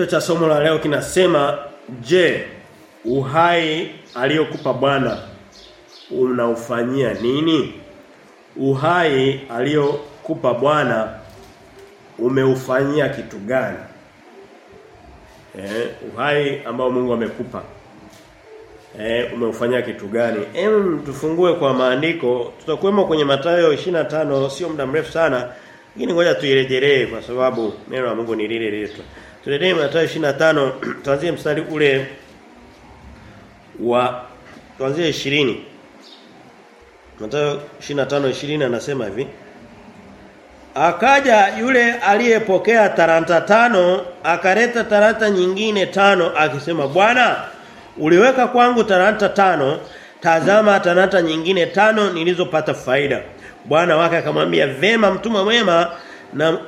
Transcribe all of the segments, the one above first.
Kichwa cha somo la leo kinasema je, uhai aliyokupa Bwana unaufanyia nini? Uhai aliyokupa Bwana umeufanyia kitu gani? Eh, uhai ambao Mungu amekupa. Eh, umeufanyia kitu gani? Em tufungue kwa maandiko. Tutakwemo kwenye Mathayo 25 sio muda mrefu sana. Lakini ngoja tuirejelee kwa sababu neno la Mungu ni lile lile. Turejee Mathayo 25 tuanzie mstari ule wa tuanzie 20. Mathayo 25:20 anasema hivi. Akaja yule aliyepokea taranta tano akaleta taranta nyingine tano akisema Bwana uliweka kwangu taranta tano tazama taranta nyingine tano nilizopata faida. Bwana wake akamwambia vema mtumwa mwema na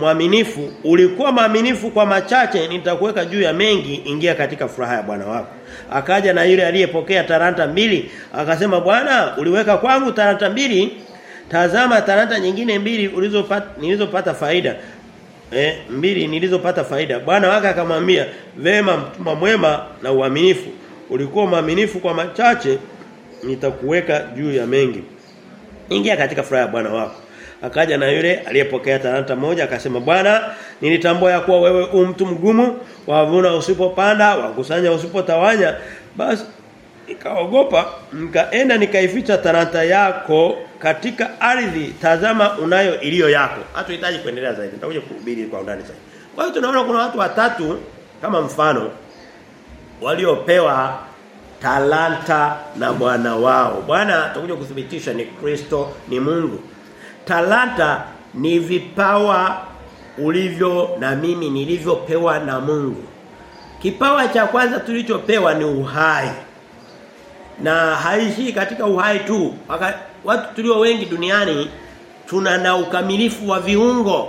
mwaminifu ulikuwa mwaminifu kwa machache nitakuweka juu ya mengi ingia katika furaha ya bwana wako. Akaja na yule aliyepokea talanta mbili akasema bwana uliweka kwangu talanta mbili tazama talanta nyingine mbili ulizopata nilizopata faida. Eh mbili nilizopata faida. Bwana wake akamwambia vema mtuma mwema na uaminifu. Ulikuwa mwaminifu kwa machache nitakuweka juu ya mengi. Ingia katika furaha ya bwana wako akaja na yule aliyepokea talanta moja akasema bwana nilitambua ya kuwa wewe u mtu mgumu wavuna usipopanda wakusanya usipotawanya. Basi nikaogopa nikaenda nikaificha talanta yako katika ardhi. Tazama unayo iliyo yako. Hatuhitaji kuendelea zaidi nitakuja kuhubiri kwa undani zaidi. Kwa hiyo tunaona kuna watu watatu kama mfano waliopewa talanta na bwana wao. Bwana tutakuja kuthibitisha ni Kristo ni Mungu talanta ni vipawa ulivyo na mimi nilivyopewa na Mungu. Kipawa cha kwanza tulichopewa ni uhai. Na haishi katika uhai tu. Waka, watu tulio wengi duniani tuna na ukamilifu wa viungo.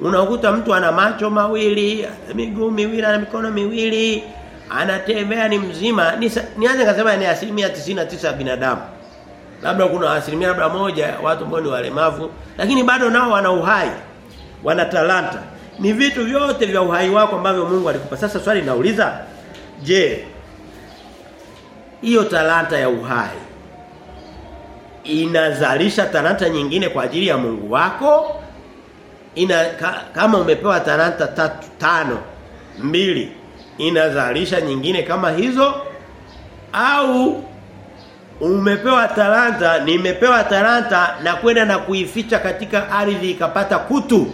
Unakuta mtu ana macho mawili, ana miguu miwili, ana mikono miwili, anatembea ni mzima. Nianze kusema ni asilimia 99 ya binadamu labda kuna asilimia labda moja watu ambao ni walemavu lakini bado nao wana uhai wana talanta. Ni vitu vyote vya uhai wako ambavyo Mungu alikupa. Sasa swali nauliza je hiyo talanta ya uhai inazalisha talanta nyingine kwa ajili ya Mungu wako? Ina ka, kama umepewa talanta tatu tano mbili inazalisha nyingine kama hizo? Au umepewa talanta nimepewa talanta na kwenda na kuificha katika ardhi ikapata kutu.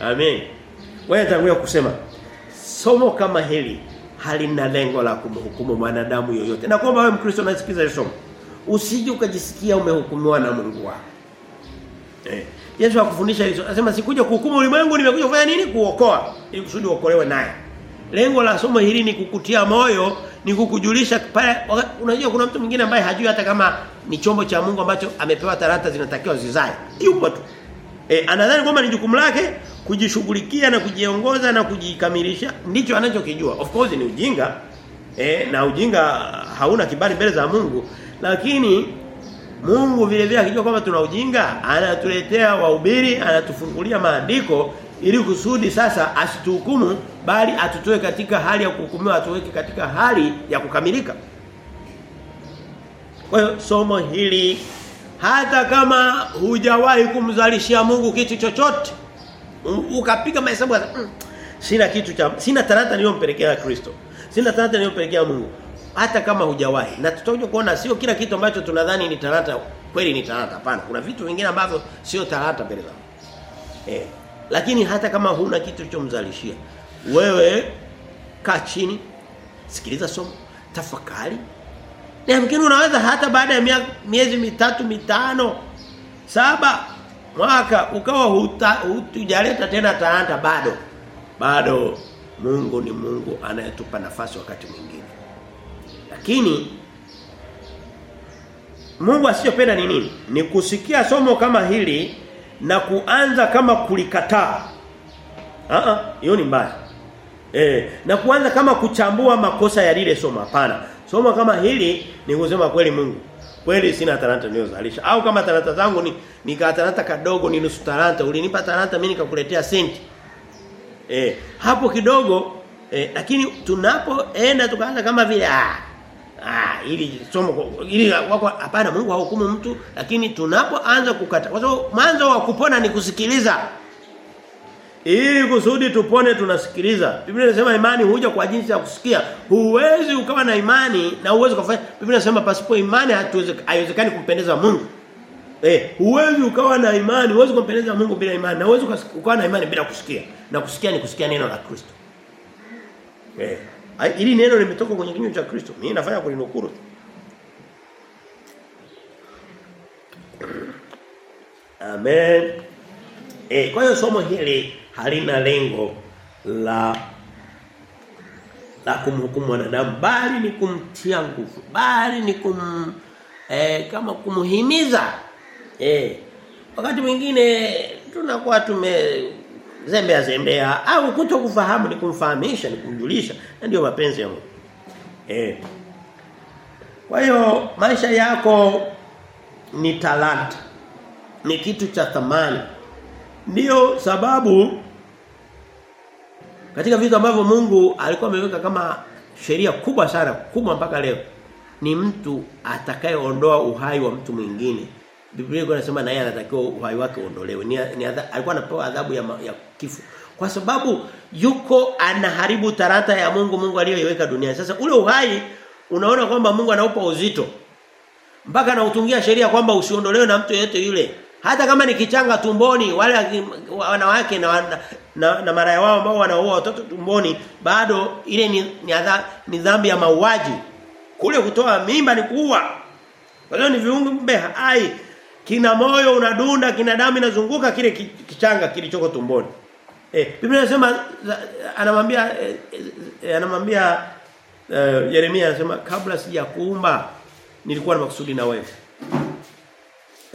Amen wewe tangulia kusema somo kama hili halina lengo la kumhukumu mwanadamu yoyote. Na kwamba wewe mkristo unasikiza hiyo somo. Usije ukajisikia umehukumiwa na Mungu wako. Eh Yesu akufundisha hizo anasema sikuja kuhukumu ulimwengu nimekuja kufanya nini? Kuokoa. Ili kusudi uokolewe naye. Lengo la somo hili ni kukutia moyo ni kukujulisha pale unajua kuna mtu mwingine ambaye hajui hata kama ni chombo cha Mungu ambacho amepewa talanta zinatakiwa zizae. Yupo tu. E, anadhani kwamba ni jukumu lake kujishughulikia na kujiongoza na kujikamilisha. Ndicho anachokijua. Of course ni ujinga. E, na ujinga hauna kibali mbele za Mungu. Lakini Mungu vile vile akijua kwamba tuna ujinga anatuletea wahubiri anatufungulia maandiko ili kusudi sasa asituhukumu bali atutoe katika hali ya kuhukumiwa atuweke katika hali ya kukamilika. Kwa hiyo somo hili hata kama hujawahi kumzalishia Mungu kitu chochote ukapiga mahesabu mm, sina kitu cha sina talanta niliyompelekea Kristo. Sina talanta niliyompelekea Mungu. Hata kama hujawahi. Na tutakuja kuona sio kila kitu ambacho tunadhani ni talanta kweli ni talanta. Hapana. Kuna vitu vingine ambavyo sio talanta mbele zao. Eh, lakini hata kama huna kitu chomzalishia, wewe kaa chini sikiliza somo tafakari. Na mkini unaweza hata baada ya miezi mitatu mitano saba mwaka ukawa hutujaleta tena talanta bado bado Mungu ni Mungu anayetupa nafasi wakati mwingine. Lakini Mungu asiyopenda ni nini? Ni kusikia somo kama hili na kuanza kama kulikataa. Ah hiyo ni mbaya. Eh, na kuanza kama kuchambua makosa ya lile somo hapana. Somo kama hili ni kusema kweli Mungu. Kweli sina talanta niliyozalisha. Au kama talanta zangu ni nika talanta kadogo ni nusu talanta, ulinipa talanta mimi nikakuletea senti. Eh, hapo kidogo eh, lakini tunapoenda tukaanza kama vile ah ah ili somo ili wako hapana Mungu hahukumu mtu lakini tunapoanza kukata kwa sababu mwanzo wa kupona ni kusikiliza ili kusudi tupone tunasikiliza. Biblia inasema imani huja kwa jinsi ya kusikia. Huwezi ukawa na imani na uwezo kufanya. Biblia inasema pasipo imani haiwezekani kumpendeza Mungu. Eh, huwezi ukawa na imani, huwezi kumpendeza Mungu bila imani. Na huwezi ukawa na imani bila kusikia. Na kusikia ni kusikia neno la Kristo. Eh, hili neno limetoka kwenye kinywa cha Kristo. Mimi nafanya kulinukuru. Amen. Eh, kwa hiyo somo hili halina lengo la la kumhukumu mwanadamu bali ni kumtia nguvu bali ni kum eh, kama kumhimiza eh wakati mwingine tunakuwa tume zembea zembea. Au kuto kufahamu ni kumfahamisha ni kumjulisha. Ndio mapenzi ya Mungu. Eh kwa hiyo maisha yako ni talanta. Ni kitu cha thamani. Ndiyo sababu katika vitu ambavyo Mungu alikuwa ameweka kama sheria kubwa sana, kubwa mpaka leo ni mtu atakayeondoa uhai wa mtu mwingine. Biblia inasema na yeye anatakiwa uhai wake uondolewe. Ni, ni adha, alikuwa anapewa adhabu ya, ya kifo. Kwa sababu yuko anaharibu tarata ya Mungu Mungu aliyoiweka duniani. Sasa ule uhai unaona kwamba Mungu anaupa uzito. Mpaka anautungia sheria kwamba usiondolewe na mtu yeyote yule hata kama ni kichanga tumboni wale wanawake na, na, na, na maraya wao ambao wanaoa watoto tumboni bado ile ni ni, adha, ni dhambi ya mauaji kule kutoa mimba ni kuua kwa hiyo ni viungo hai kina moyo unadunda kina damu inazunguka kile kichanga kilichoko tumboni eh Biblia inasema anamwambia eh, anamwambia eh, Yeremia anasema kabla sijakuumba nilikuwa na makusudi na wewe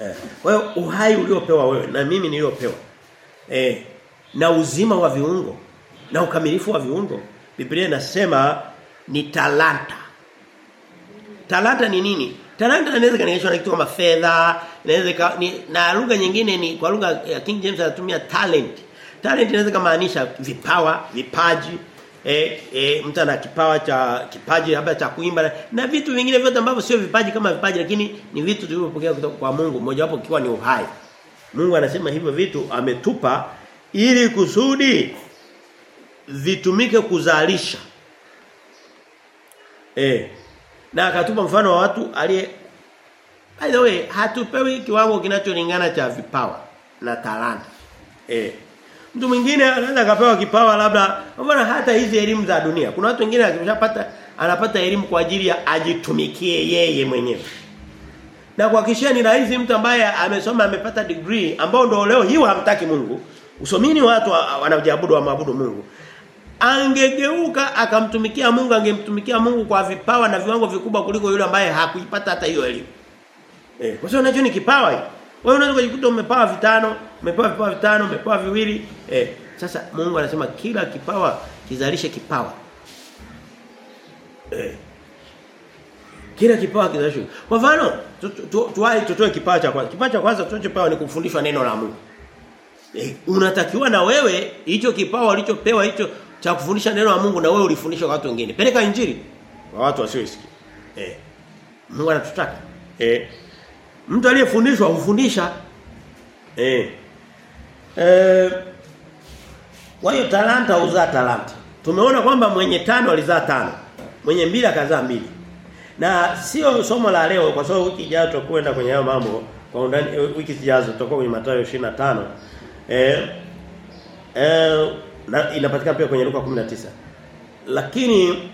Eh. Kwa hiyo uhai uliopewa wewe na mimi niliopewa. Eh, na uzima wa viungo na ukamilifu wa viungo. Biblia inasema ni talanta. Talanta ni nini? Talanta inaweza kanishwa na kitu kama fedha, inaweza na lugha nyingine ni kwa lugha ya King James anatumia talent. Talent inaweza kumaanisha vipawa, vipaji, eh, eh mtu ana kipawa cha kipaji labda cha kuimba na vitu vingine vyote ambavyo sio vipaji kama vipaji lakini ni vitu tulivyopokea kutoka kwa Mungu mmoja wapo kikiwa ni uhai. Mungu anasema hivyo vitu ametupa ili kusudi vitumike kuzalisha. Eh. Na akatupa mfano wa watu aliye By the way, hatupewi kiwango kinacholingana cha vipawa na talanta. Eh. Mtu mwingine anaweza akapewa kipawa labda mbona hata hizi elimu za dunia. Kuna watu wengine akishapata anapata elimu kwa ajili ya ajitumikie yeye mwenyewe. Na kuhakikishia ni rahisi mtu ambaye amesoma amepata degree ambao ndio leo hiyo hamtaki Mungu. Usomini watu wanajiabudu wa maabudu Mungu. Angegeuka akamtumikia Mungu angemtumikia Mungu kwa vipawa na viwango vikubwa kuliko yule ambaye hakuipata hata hiyo elimu. Eh, kwa sababu unacho ni kipawa hiyo. Wewe unaweza kujikuta umepawa vitano, umepawa vipawa vitano, umepawa viwili. Eh, sasa Mungu anasema kila kipawa kizalishe kipawa. Eh. Kila kipawa kizalishe. Kwa mfano, tuwai tutoe kipawa cha kwanza. Kipawa cha kwanza tunachopewa ni kufundishwa neno la Mungu. Eh, unatakiwa na wewe hicho kipawa ulichopewa hicho cha kufundisha neno la Mungu na wewe ulifundisha kwa watu wengine. Peleka injili kwa watu wasioisikia. Eh. Mungu anatutaka. Eh. Mtu aliyefundishwa hufundisha. Eh. Eh. Kwa hiyo talanta huzaa talanta. Tumeona kwamba mwenye tano alizaa tano. Mwenye mbili akazaa mbili. Na sio somo la leo kwa sababu wiki ijayo tutakwenda kwenye hayo mambo kwa undani wiki zijazo tutakuwa kwenye Mathayo 25. Eh. Eh na inapatikana pia kwenye Luka 19. Lakini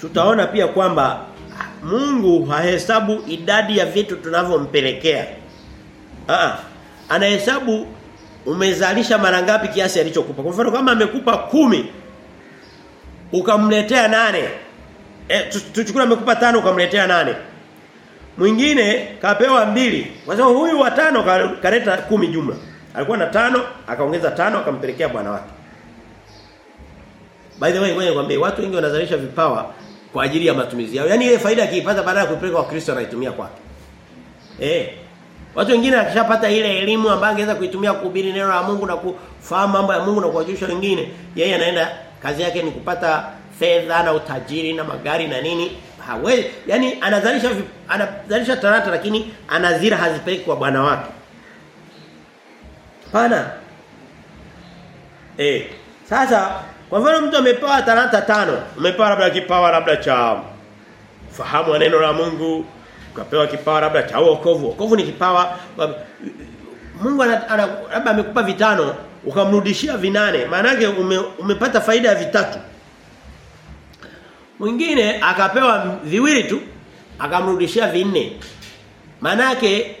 tutaona pia kwamba Mungu hahesabu idadi ya vitu tunavyompelekea. Ah, anahesabu umezalisha mara ngapi kiasi alichokupa. Kwa mfano kama amekupa kumi ukamletea nane e, tuchukue amekupa tano ukamletea nane Mwingine kapewa mbili. Kwa sababu huyu wa 5 kaleta kumi jumla. Alikuwa na tano akaongeza tano akampelekea bwana wake. By the way, ngoja nikwambie watu wengi wanazalisha vipawa kwa ajili ya matumizi yao. Yaani ile faida akiipata baada ya kupeleka kwa Kristo anaitumia kwake. Eh. Watu wengine akishapata ile elimu ambayo angeweza kuitumia kuhubiri neno la Mungu na kufahamu mambo ya Mungu na kuwajulisha wengine, yeye anaenda kazi yake ni kupata fedha na utajiri na magari na nini. Hawezi, Yaani anazalisha anazalisha talanta lakini anazira hazipeleki kwa bwana wake. Pana. Eh, sasa kwa mfano mtu amepewa talanta tano, umepewa labda kipawa labda cha fahamu neno la Mungu, ukapewa kipawa labda cha wokovu. Wokovu ni kipawa Mungu labda amekupa vitano ukamrudishia vinane. Maana yake ume, umepata faida ya vitatu. Mwingine akapewa viwili tu akamrudishia vinne. Maana yake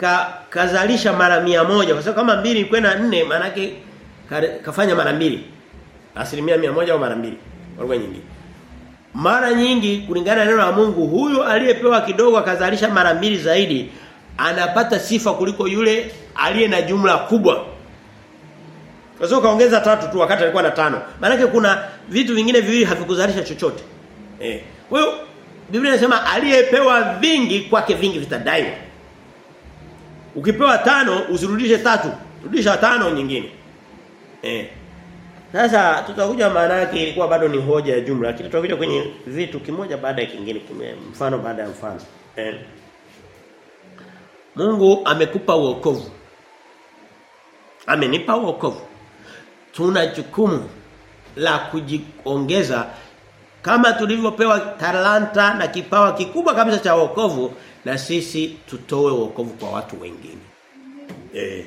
ka, kazalisha mara mia moja kwa sababu kama mbili kwenda nne maana yake ka, kafanya mara mbili. Asilimia mia moja au mara mbili. Kwa nyingine. Mara nyingi kulingana na neno la Mungu huyo aliyepewa kidogo akazalisha mara mbili zaidi anapata sifa kuliko yule aliye na jumla kubwa. Kwa sababu kaongeza tatu tu wakati alikuwa na tano. Maana kuna vitu vingine viwili havikuzalisha chochote. Eh. Kwa hiyo Biblia inasema aliyepewa vingi kwake vingi vitadaiwa. Ukipewa tano usirudishe tatu, rudisha tano nyingine. Eh. Sasa tutakuja maana yake ilikuwa bado ni hoja ya jumla lakini tutakuja kwenye vitu kimoja baada ya kingine mfano baada ya mfano. Eh. Mungu amekupa wokovu. Amenipa wokovu. Tuna jukumu la kujiongeza kama tulivyopewa talanta na kipawa kikubwa kabisa cha wokovu na sisi tutoe wokovu kwa watu wengine. Eh.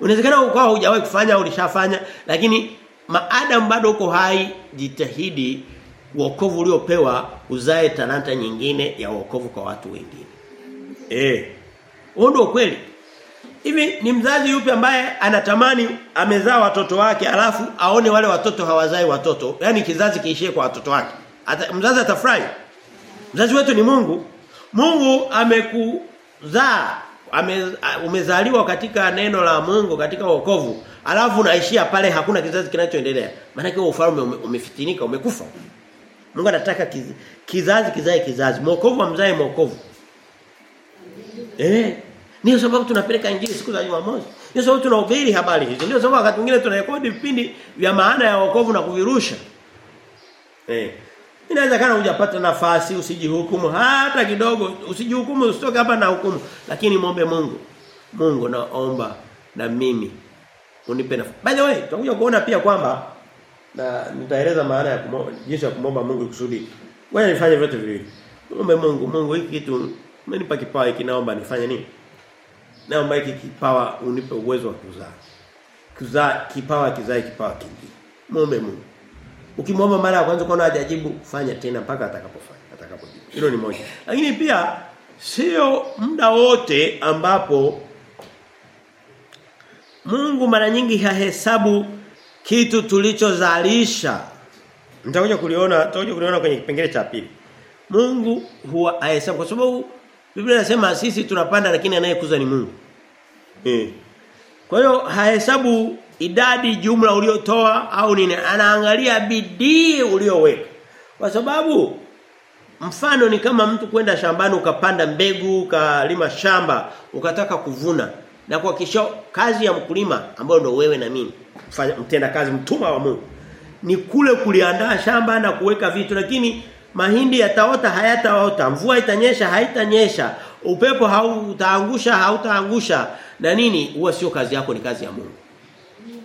Unawezekana ukawa hujawahi kufanya ulishafanya lakini maadamu bado uko hai jitahidi wokovu uliopewa uzae talanta nyingine ya wokovu kwa watu wengine. Eh. Huo ndio kweli. Hivi ni mzazi yupi ambaye anatamani amezaa watoto wake alafu aone wale watoto hawazai watoto? Yaani kizazi kiishie kwa watoto wake. Ata, mzazi atafurahi. Mzazi wetu ni Mungu. Mungu amekuzaa ame, umezaliwa katika neno la Mungu katika wokovu. Alafu unaishia pale hakuna kizazi kinachoendelea. Maana kwa ufalme ume, umefitinika, umekufa. Mungu anataka kiz, kizazi kizae kizazi. Mwokovu amzae mwokovu. Eh. Ndio sababu tunapeleka injili siku za Jumamosi. Ndio sababu tunahubiri habari hizo. Ndio sababu wakati mwingine tunarekodi vipindi vya maana ya wokovu na kuvirusha. Eh. Inaweza kana hujapata nafasi usijihukumu hata kidogo, usijihukumu usitoke hapa na hukumu, lakini muombe Mungu. Mungu naomba na mimi unipe nafasi. By the way, tutakuja kuona pia kwamba na nitaeleza maana ya kumomba, jinsi ya kumomba Mungu kusudi. Wewe nifanye vyote viwili. Muombe Mungu, Mungu hiki kitu umenipa kipawa hiki naomba nifanye nini? Naomba hiki kipawa unipe uwezo wa kuzaa. Kuzaa kipawa kizae kipawa kingine. Muombe Mungu. Ukimwomba mara ya kwanza ukaona hajajibu, fanya tena mpaka atakapofanya, atakapojibu. Hilo ni moja. Lakini pia sio muda wote ambapo Mungu mara nyingi hahesabu kitu tulichozalisha. Mtakuja kuliona, nitakuja kuliona kwenye kipengele cha pili. Mungu huwa ahesabu kwa sababu Biblia inasema sisi tunapanda lakini anayekuza ni Mungu. Eh. Kwa hiyo hahesabu idadi jumla uliotoa au nini anaangalia bidii ulioweka. Kwa sababu mfano ni kama mtu kwenda shambani ukapanda mbegu, ukalima shamba, ukataka kuvuna na kuhakikisha kazi ya mkulima ambayo ndio wewe na mimi mtenda kazi mtuma wa Mungu ni kule kuliandaa shamba na kuweka vitu lakini mahindi yataota hayataota mvua itanyesha haitanyesha upepo hautaangusha hautaangusha na nini huwa sio kazi yako ni kazi ya Mungu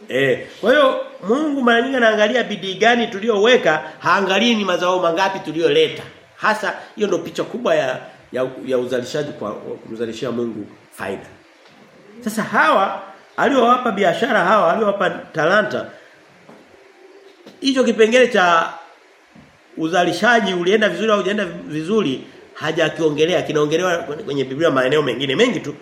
Eh, kwa hiyo Mungu mara nyingi anaangalia bidii gani tuliyoweka, haangalii ni mazao mangapi tuliyoleta. Hasa hiyo ndio picha kubwa ya ya, ya uzalishaji kwa kumzalishia Mungu faida. Sasa hawa aliowapa biashara hawa aliowapa talanta hicho kipengele cha uzalishaji ulienda vizuri au hujaenda vizuri hajakiongelea kinaongelewa kwenye Biblia maeneo mengine mengi tu.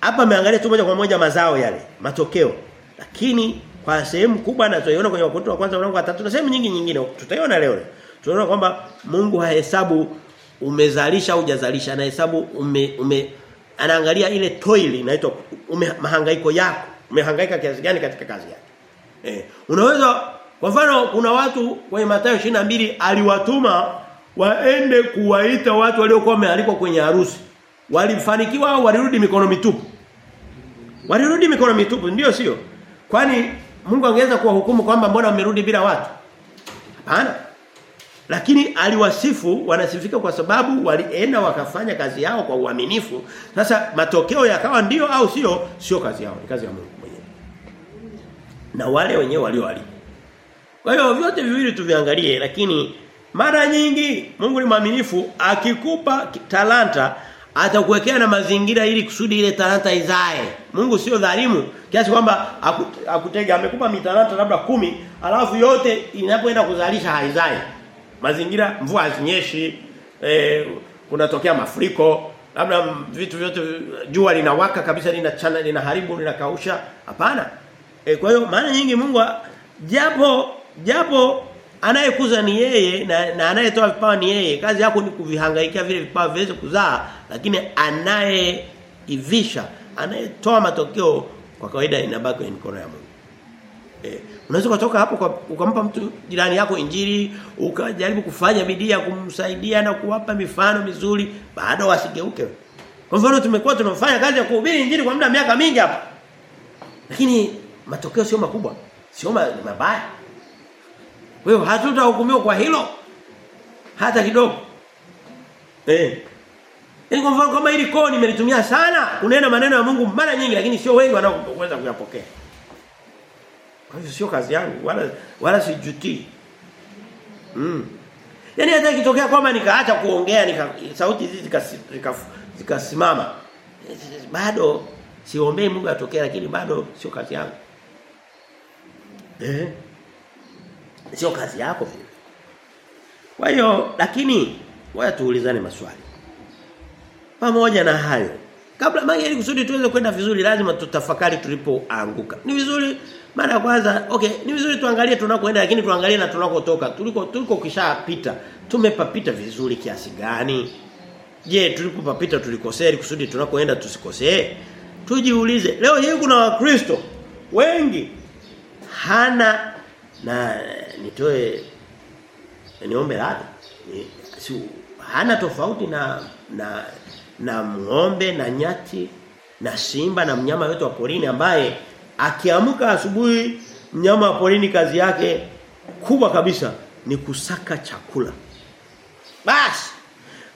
Hapa ameangalia tu moja kwa moja mazao yale, matokeo. Lakini kwa sehemu kubwa na tutaiona kwenye wakorintho wa kwanza mlango wa 3 na sehemu nyingi nyingine tutaiona leo. Tunaona kwamba Mungu hahesabu umezalisha au hujazalisha, anahesabu ume, ume anaangalia ile toil inaitwa mahangaiko yako. Umehangaika kiasi gani katika kazi yako? Eh, unaweza kwa mfano kuna watu kwenye Mathayo 22 aliwatuma waende kuwaita watu waliokuwa wamealikwa kwenye harusi. walifanikiwa au walirudi mikono mitupu? Walirudi mikono mitupu ndio sio? Kwani Mungu angeweza kuwahukumu kwamba mbona wamerudi bila watu? Hapana. Lakini aliwasifu wanasifika kwa sababu walienda wakafanya kazi yao kwa uaminifu. Sasa matokeo yakawa ndio au sio? Sio kazi yao, ni kazi ya Mungu mwenyewe. Na wale wenyewe walioharibu. Kwa hiyo vyote viwili tuviangalie lakini mara nyingi Mungu ni mwaminifu akikupa talanta atakuwekea na mazingira ili kusudi ile talanta izae. Mungu sio dhalimu kiasi kwamba akutega amekupa mitalanta labda kumi alafu yote inapoenda kuzalisha haizai. Mazingira mvua hazinyeshi, eh, kunatokea mafuriko, labda vitu vyote jua linawaka kabisa linachana linaharibu linakausha. Hapana. E, kwa hiyo maana nyingi Mungu japo japo anayekuza ni yeye na, na anayetoa vipawa ni yeye. Kazi yako ni kuvihangaikia vile vipawa viweze kuzaa, lakini anayeivisha, anayetoa matokeo kwa kawaida inabaki kwenye mikono ya Mungu. Eh, unaweza kutoka hapo ukampa mtu jirani yako injili, ukajaribu kufanya bidii ya kumsaidia na kuwapa mifano mizuri, bado wasigeuke. Kwa mfano tumekuwa tunafanya kazi ya kuhubiri injili kwa muda miaka mingi hapa. Lakini matokeo sio makubwa, sio mabaya. Kwa hiyo hatutahukumiwa kwa hilo hata kidogo. Eh. Yaani kwa mfano kama hili koo nimelitumia sana unena maneno ya Mungu mara nyingi lakini sio wengi wanaoweza kuyapokea. Kwa hiyo sio kazi yangu wala wala sijutii. Mm. Yaani hata ikitokea kwamba nikaacha kuongea nika sauti hizi zikasimama. Bado siombei Mungu atokee lakini bado sio kazi yangu. Eh? Sio kazi yako vile. Kwa hiyo lakini wewe tuulizane maswali. Pamoja na hayo, kabla maana ili kusudi tuweze kwenda vizuri lazima tutafakari tulipoanguka. Ni vizuri mara ya kwanza, okay, ni vizuri tuangalie tunakoenda lakini tuangalie na tunakotoka. Tuliko tuliko kishapita. Tumepapita vizuri kiasi gani? Je, tulipopapita tulikosea kusudi tunakoenda tusikosee? Tujiulize. Leo hii kuna wakristo wengi hana na nitoe niombe radhi. Ni, si, hana tofauti na na na ng'ombe na nyati na simba na mnyama yote wa porini ambaye akiamka asubuhi mnyama wa porini kazi yake kubwa kabisa ni kusaka chakula. Basi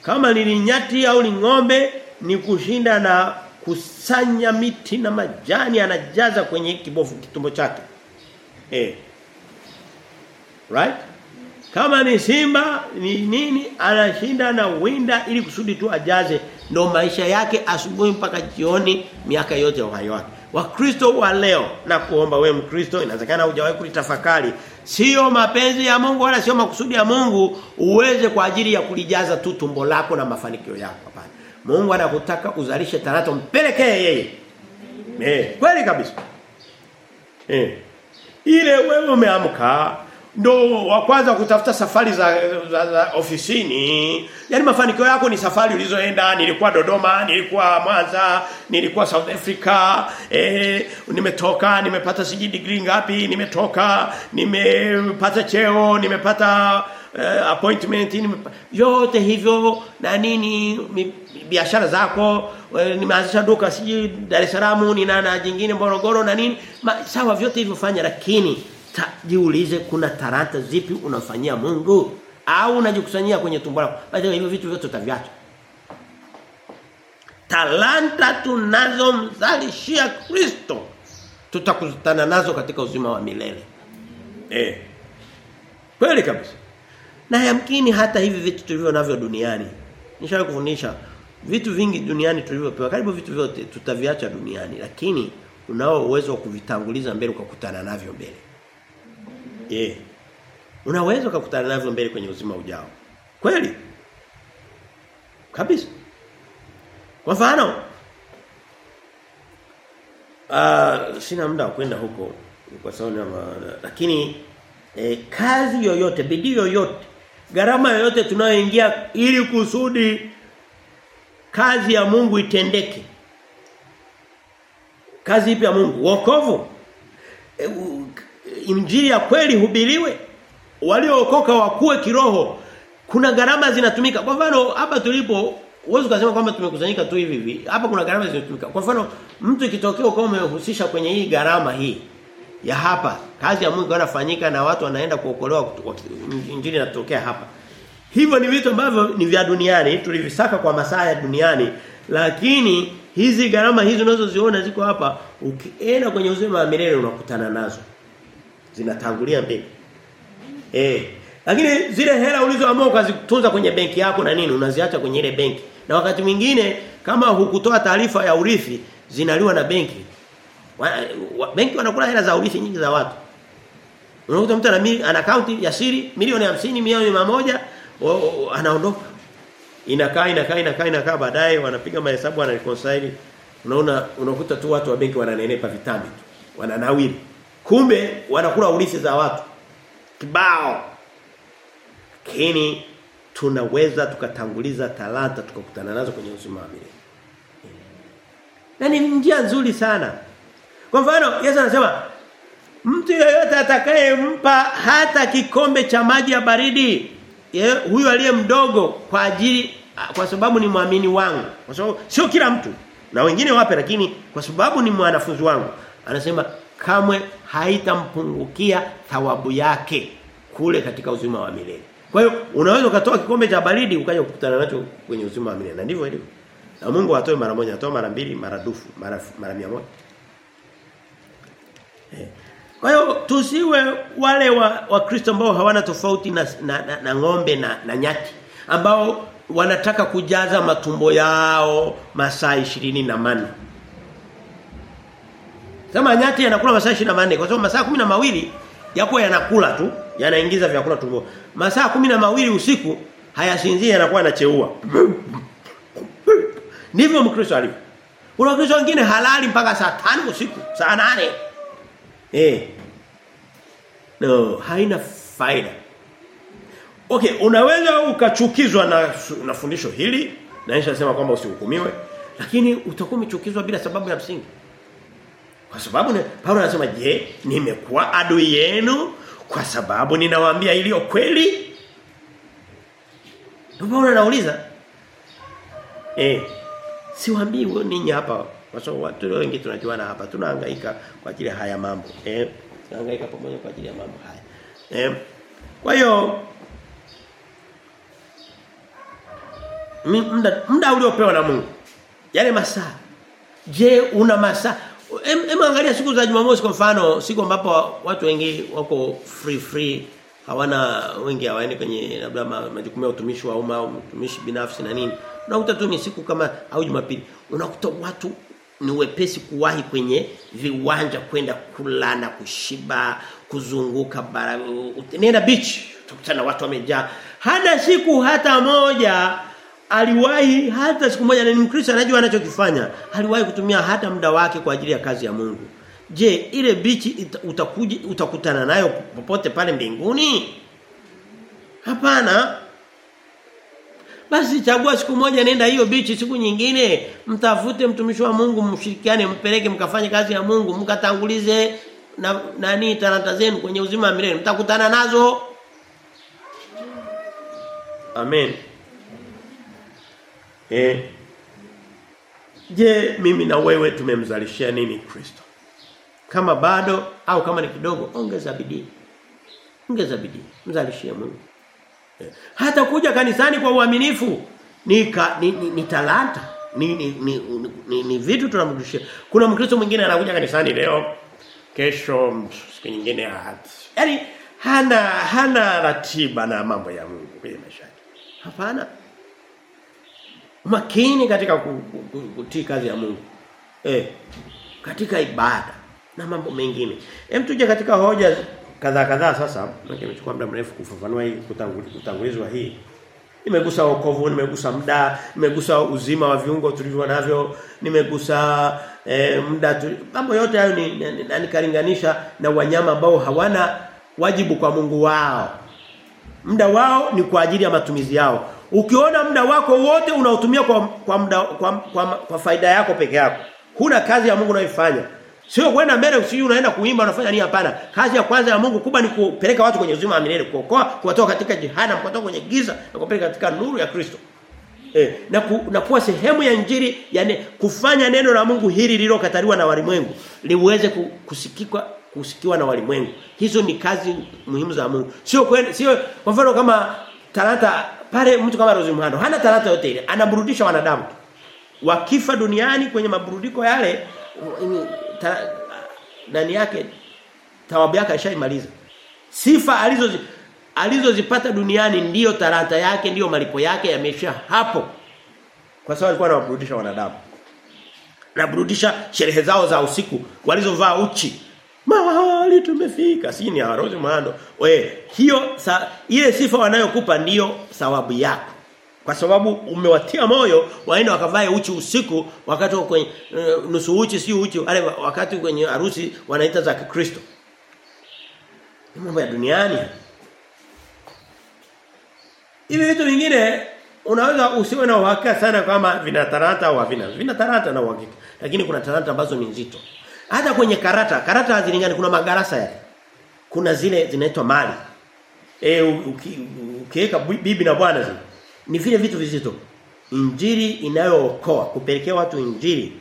kama ni nyati au ni ng'ombe ni kushinda na kusanya miti na majani anajaza kwenye kibofu kitumbo chake. Eh right? Kama ni simba ni nini anashinda na winda ili kusudi tu ajaze. Ndo maisha yake asubuhi mpaka jioni miaka yote ya uhai wake. Wakristo wa leo na kuomba we mkristo inawezekana hujawahi kulitafakari sio mapenzi ya Mungu wala sio makusudi ya Mungu uweze kwa ajili ya kulijaza tu tumbo lako na mafanikio yako hapana. Mungu anakutaka uzalishe talanta mpelekee yeye. Eh kweli kabisa. Eh ile wewe umeamka ndo wa kwanza kutafuta safari za, za, za ofisini. Yaani mafanikio yako ni safari ulizoenda, nilikuwa Dodoma, nilikuwa Mwanza, nilikuwa South Africa, eh nimetoka, nimepata siji degree ngapi, nimetoka, nimepata cheo, nimepata uh, appointment, nimepata, yote hivyo na nini biashara zako, eh, nimeanzisha duka siji Dar es Salaam, nina na jingine Morogoro na nini. Ma, sawa vyote hivyo fanya lakini ta, jiulize kuna talanta zipi unafanyia Mungu au unajikusanyia kwenye tumbo lako. Baada hivyo vitu vyote utaviacha. Talanta tunazomzalishia Kristo tutakutana nazo katika uzima wa milele. Eh. Kweli kabisa. Na yamkini hata hivi vitu tulivyo navyo duniani. Nishawahi kufundisha vitu vingi duniani tulivyopewa karibu vitu vyote tutaviacha duniani lakini unao uwezo wa kuvitanguliza mbele ukakutana navyo mbele. Eh. Unaweza kukutana navyo mbele kwenye uzima ujao. Kweli? Kabisa. Kwa mfano uh, sina muda wa kwenda huko kwa sababu lakini eh, kazi yoyote, bidii yoyote, gharama yoyote tunayoingia ili kusudi kazi ya Mungu itendeke. Kazi ipi ya Mungu? Wokovu. E, injili ya kweli hubiliwe Waliookoka wakuwe kiroho. Kuna gharama zinatumika. Kwa mfano hapa tulipo uwezo kusema kwamba tumekusanyika tu hivi hivi. Hapa kuna gharama zinatumika. Kwa mfano, mtu ikitokea ukawa umehusisha kwenye hii gharama hii ya hapa, kazi ya Mungu inafanyika na watu wanaenda kuokolewa injili inatokea hapa. Hivyo ni vitu ambavyo ni vya duniani, tulivisaka kwa masaa ya duniani, lakini hizi gharama hizi unazoziona ziko hapa, ukienda kwenye uzima wa milele unakutana nazo. Zinatangulia mbele. Eh, lakini zile hela ulizoamua ukazitunza kwenye benki yako na nini unaziacha kwenye ile benki. Na wakati mwingine kama hukutoa taarifa ya urithi zinaliwa na benki. Wa, wa, benki wanakula hela za urithi nyingi za watu. Unakuta mtu ana ana account ya siri milioni 50 milioni 100 anaondoka. Inakaa inakaa inakaa inakaa baadaye wanapiga mahesabu wanareconcile. Unaona unakuta tu watu wa benki wananenepa vitambi tu. Wananawiri. Kumbe wanakula urithi za watu. Kibao. Lakini tunaweza tukatanguliza talanta tukakutana nazo kwenye uzima wa milele. Na ni njia nzuri sana. Kwa mfano Yesu anasema mtu yeyote atakayempa hata kikombe cha maji ya baridi huyu aliye mdogo kwa ajili kwa sababu ni mwamini wangu. Kwa sababu sio kila mtu na wengine wape lakini kwa sababu ni mwanafunzi wangu anasema kamwe haitampungukia thawabu yake kule katika uzima wa milele. Kwa hiyo unaweza ukatoa kikombe cha baridi ukaja kukutana nacho kwenye uzima wa milele. Na ndivyo ilivyo. Na Mungu atoe mara moja, atoe mara mbili, mara dufu, mara mara 100. Eh. Kwa hiyo tusiwe wale wa Wakristo ambao hawana tofauti na, na, na, na ng'ombe na, na nyati ambao wanataka kujaza matumbo yao masaa 20 Sema nyati yanakula masaa 24 kwa sababu masaa 10 na mawili yako yanakula tu, yanaingiza vyakula tumbo. Masaa 10 na mawili usiku hayasinzii yanakuwa yanacheua. Ndivyo Mkristo alivyo. Kuna Wakristo wengine halali mpaka saa 5 usiku, saa 8. Eh. No, haina faida. Okay, unaweza ukachukizwa na na fundisho hili, na nisha kwamba usihukumiwe, lakini utakuwa umechukizwa bila sababu ya msingi. Kwa sababu ne, Paulo anasema, "Je, nimekuwa adui yenu kwa sababu ninawaambia iliyo kweli?" Ndio Paulo anauliza. Eh, siwaambii ninyi hapa kwa sababu watu wengi tunajuana hapa tunahangaika kwa ajili ya haya mambo. Eh, tunahangaika pamoja kwa ajili ya mambo haya. Eh, kwa hiyo muda muda uliopewa na Mungu. Yale masaa. Je, una masaa? Em, angalia siku za Jumamosi kwa mfano, siku ambapo watu wengi wako free free, hawana wengi hawaendi kwenye labda majukumu ya utumishi wa umma au utumishi binafsi na nini. Unakuta tu ni siku kama au Jumapili. Unakuta watu ni wepesi kuwahi kwenye viwanja kwenda kula na kushiba, kuzunguka bara. Nenda beach, utakutana watu wamejaa. Hana siku hata moja aliwahi hata siku moja na ni Mkristo anajua anachokifanya. Aliwahi kutumia hata muda wake kwa ajili ya kazi ya Mungu. Je, ile bichi utakuja utakutana nayo popote pale mbinguni? Hapana. Basi chagua siku moja nenda hiyo bichi siku nyingine mtafute mtumishi wa Mungu mshirikiane mpeleke mkafanye kazi ya Mungu mkatangulize na nani talanta zenu kwenye uzima wa milele mtakutana nazo. Amen. Eh. Je, mimi na wewe tumemzalishia nini Kristo? Kama bado au kama ni kidogo ongeza bidii. Ongeza bidii, mzalishie Mungu. Eh. Hata kuja kanisani kwa uaminifu ni, ka, ni, ni, ni talanta. Ni ni, ni, ni, ni, vitu tunamrudishia. Kuna Mkristo mwingine anakuja kanisani leo, kesho siku nyingine hati. Yaani hana hana ratiba na mambo ya Mungu kwenye maisha yake. Hapana makini katika kutii kazi ya Mungu. Eh, katika ibada na mambo mengine. Hem tuje katika hoja kadhaa kadhaa sasa, maana imechukua muda mrefu kufafanua hii kutangulizwa hii. Nimegusa wokovu, nimegusa muda, nimegusa uzima wa viungo tulivyo navyo, nimegusa eh, muda mambo yote hayo ni, ni, ni nikalinganisha na wanyama ambao hawana wajibu kwa Mungu wao. Muda wao ni kwa ajili ya matumizi yao. Ukiona muda wako wote unaotumia kwa kwa, muda, kwa, kwa kwa faida yako peke yako. Huna kazi ya Mungu unayoifanya. Sio kwenda mbele usiji unaenda kuimba unafanya nini hapana. Kazi ya kwanza ya Mungu kubwa ni kupeleka watu kwenye uzima wa milele, kuokoa, kuwatoa katika jehanamu, kuwatoa kwenye giza na kupeleka katika nuru ya Kristo. Eh, na, ku, na kuwa sehemu ya injili yani kufanya neno la Mungu hili lililokataliwa na walimwengu liweze kusikika kusikiwa na walimwengu. Hizo ni kazi muhimu za Mungu. Sio sio kwa mfano kama talanta pale mtu kama Rose Muhando hana talanta yote ile, anaburudisha wanadamu. Wakifa duniani kwenye maburudiko yale ndani yake thawabu yake ashaimaliza. Sifa alizo alizozipata duniani ndiyo talanta yake ndiyo malipo yake yamesha hapo. Kwa sababu alikuwa anawaburudisha wanadamu. Anaburudisha sherehe zao za usiku walizovaa uchi. Mahali tumefika. Si ni harozi mwando. We, hiyo sa, ile sifa wanayokupa ndiyo sababu yako. Kwa sababu umewatia moyo waende wakavae uchi usiku wakati kwenye uh, nusu uchi si uchi wale wakati kwenye harusi wanaita za Kikristo. Mambo ya duniani. Hivi vitu vingine unaweza usiwe na uhakika sana kama vina tarata au havina. Vina tarata na uhakika. Lakini kuna tarata ambazo ni nzito. Hata kwenye karata, karata hazilingani kuna magarasa yake. Kuna zile zinaitwa mali. Eh ukiweka bibi na bwana zile. Ni vile vitu vizito. Injili inayookoa, kupelekea watu injili.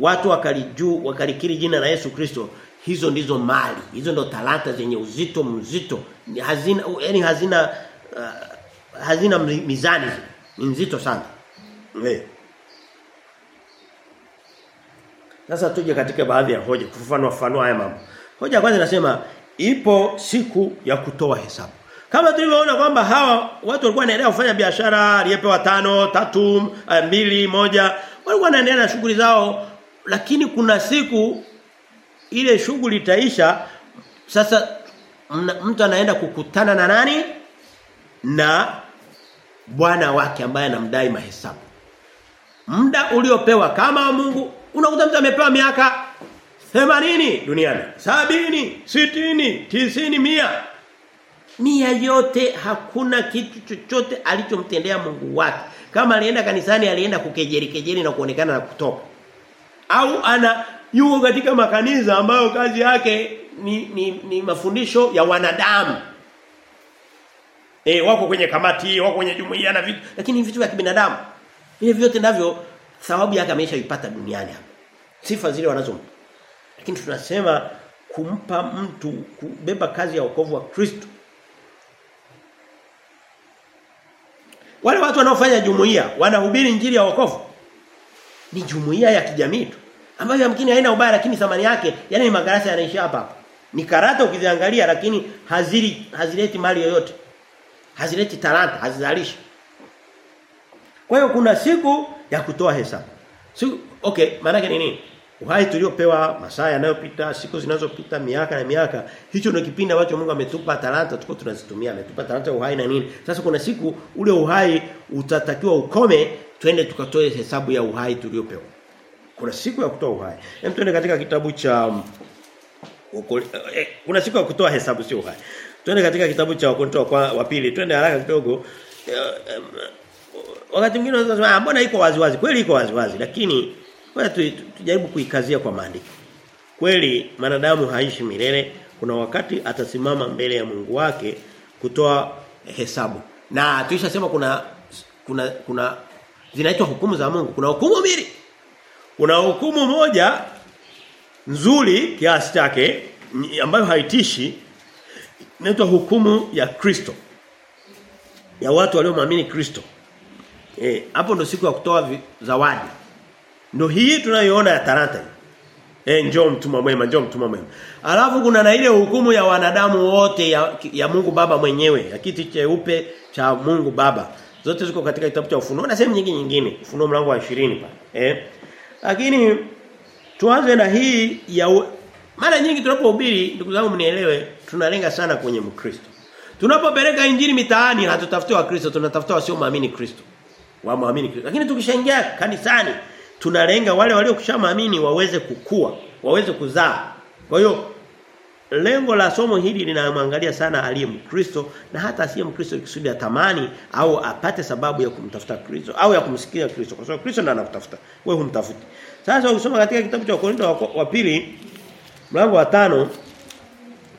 Watu wakalijuu, wakalikiri jina la Yesu Kristo. Hizo ndizo mali. Hizo ndo talanta zenye uzito mzito. Hazina yani hazina uh, hazina mizani. Ni nzito sana. Eh. Sasa tuje katika baadhi ya hoja kufafanua fafanua haya mambo. Hoja kwanza inasema ipo siku ya kutoa hesabu. Kama tulivyoona kwamba hawa watu walikuwa wanaendelea kufanya biashara, aliyepewa tano, tatu, mbili, moja, walikuwa wanaendelea na shughuli zao, lakini kuna siku ile shughuli itaisha sasa mtu anaenda kukutana na nani? Na bwana wake ambaye anamdai mahesabu. Muda uliopewa kama Mungu unakuta mtu amepewa miaka 80 duniani, 70, 60, 90, mia Mia yote hakuna kitu chochote alichomtendea Mungu wake. Kama alienda kanisani alienda kukejeri kejeri na kuonekana na kutoka. Au ana yuko katika makanisa ambayo kazi yake ni, ni, ni mafundisho ya wanadamu. Eh wako kwenye kamati, wako kwenye jumuiya na vitu, lakini vitu vya kibinadamu. Hivi vyote ndivyo thawabu yake ameshaipata duniani hapa. Sifa zile wanazompa. Lakini tunasema kumpa mtu kubeba kazi ya wokovu wa Kristo Wale watu wanaofanya jumuiya wanahubiri injili ya wokovu. Ni jumuiya ya kijamii tu. Ambayo yamkini haina ubaya lakini thamani yake yani magarasa yanaishia hapa hapa. Ni karata ukiziangalia lakini hazili hazileti mali yoyote. Hazileti talanta, hazizalishi. Kwa hiyo kuna siku ya kutoa hesabu. Si okay, maana yake ni nini? Uhai tuliopewa masaa yanayopita, siku zinazopita, miaka na miaka, hicho ndio kipindi ambacho Mungu ametupa talanta tuko tunazitumia, ametupa talanta uhai na nini. Sasa kuna siku ule uhai utatakiwa ukome, twende tukatoe hesabu ya uhai tuliopewa. Kuna siku ya kutoa uhai. Hem twende katika kitabu cha eh, kuna siku ya kutoa hesabu sio uhai. Twende katika kitabu cha Wakorintho wa, pili, twende haraka kidogo. Wakati mwingine unaweza kusema mbona iko wazi wazi? Kweli iko wazi wazi, lakini kwa tujaribu kuikazia kwa maandiko. Kweli manadamu haishi milele, kuna wakati atasimama mbele ya Mungu wake kutoa hesabu. Na tulishasema kuna kuna kuna zinaitwa hukumu za Mungu. Kuna hukumu mbili. Kuna hukumu moja nzuri kiasi chake ambayo haitishi inaitwa hukumu ya Kristo. Ya watu waliomwamini Kristo. Eh, hapo ndo siku ya kutoa zawadi. Ndio hii tunayoona ya talanta. Eh njoo mtumwa mwema, njoo mtumwa mwema. Alafu kuna na ile hukumu ya wanadamu wote ya, ya Mungu Baba mwenyewe, ya kiti cheupe cha Mungu Baba. Zote ziko katika kitabu cha Ufunuo na sehemu nyingine nyingine. Ufunuo mlango wa 20 pale. Eh. Lakini tuanze na hii ya u... mara nyingi tunapohubiri ndugu zangu mnielewe tunalenga sana kwenye Mkristo. Tunapopeleka injili mitaani hatutafuti wa Kristo tunatafuta wasio muamini Kristo. Waamini Kristo. Lakini tukishaingia kanisani tunalenga wale waliokushamwamini waweze kukua, waweze kuzaa. Kwa hiyo lengo la somo hili linamwangalia sana aliye Mkristo na hata asiye Mkristo kusudi atamani au apate sababu ya kumtafuta Kristo au ya kumsikia Kristo kwa sababu Kristo ndiye anakutafuta. Wewe humtafuti. Sasa ukisoma katika kitabu cha Korinto wa, pili mlango wa tano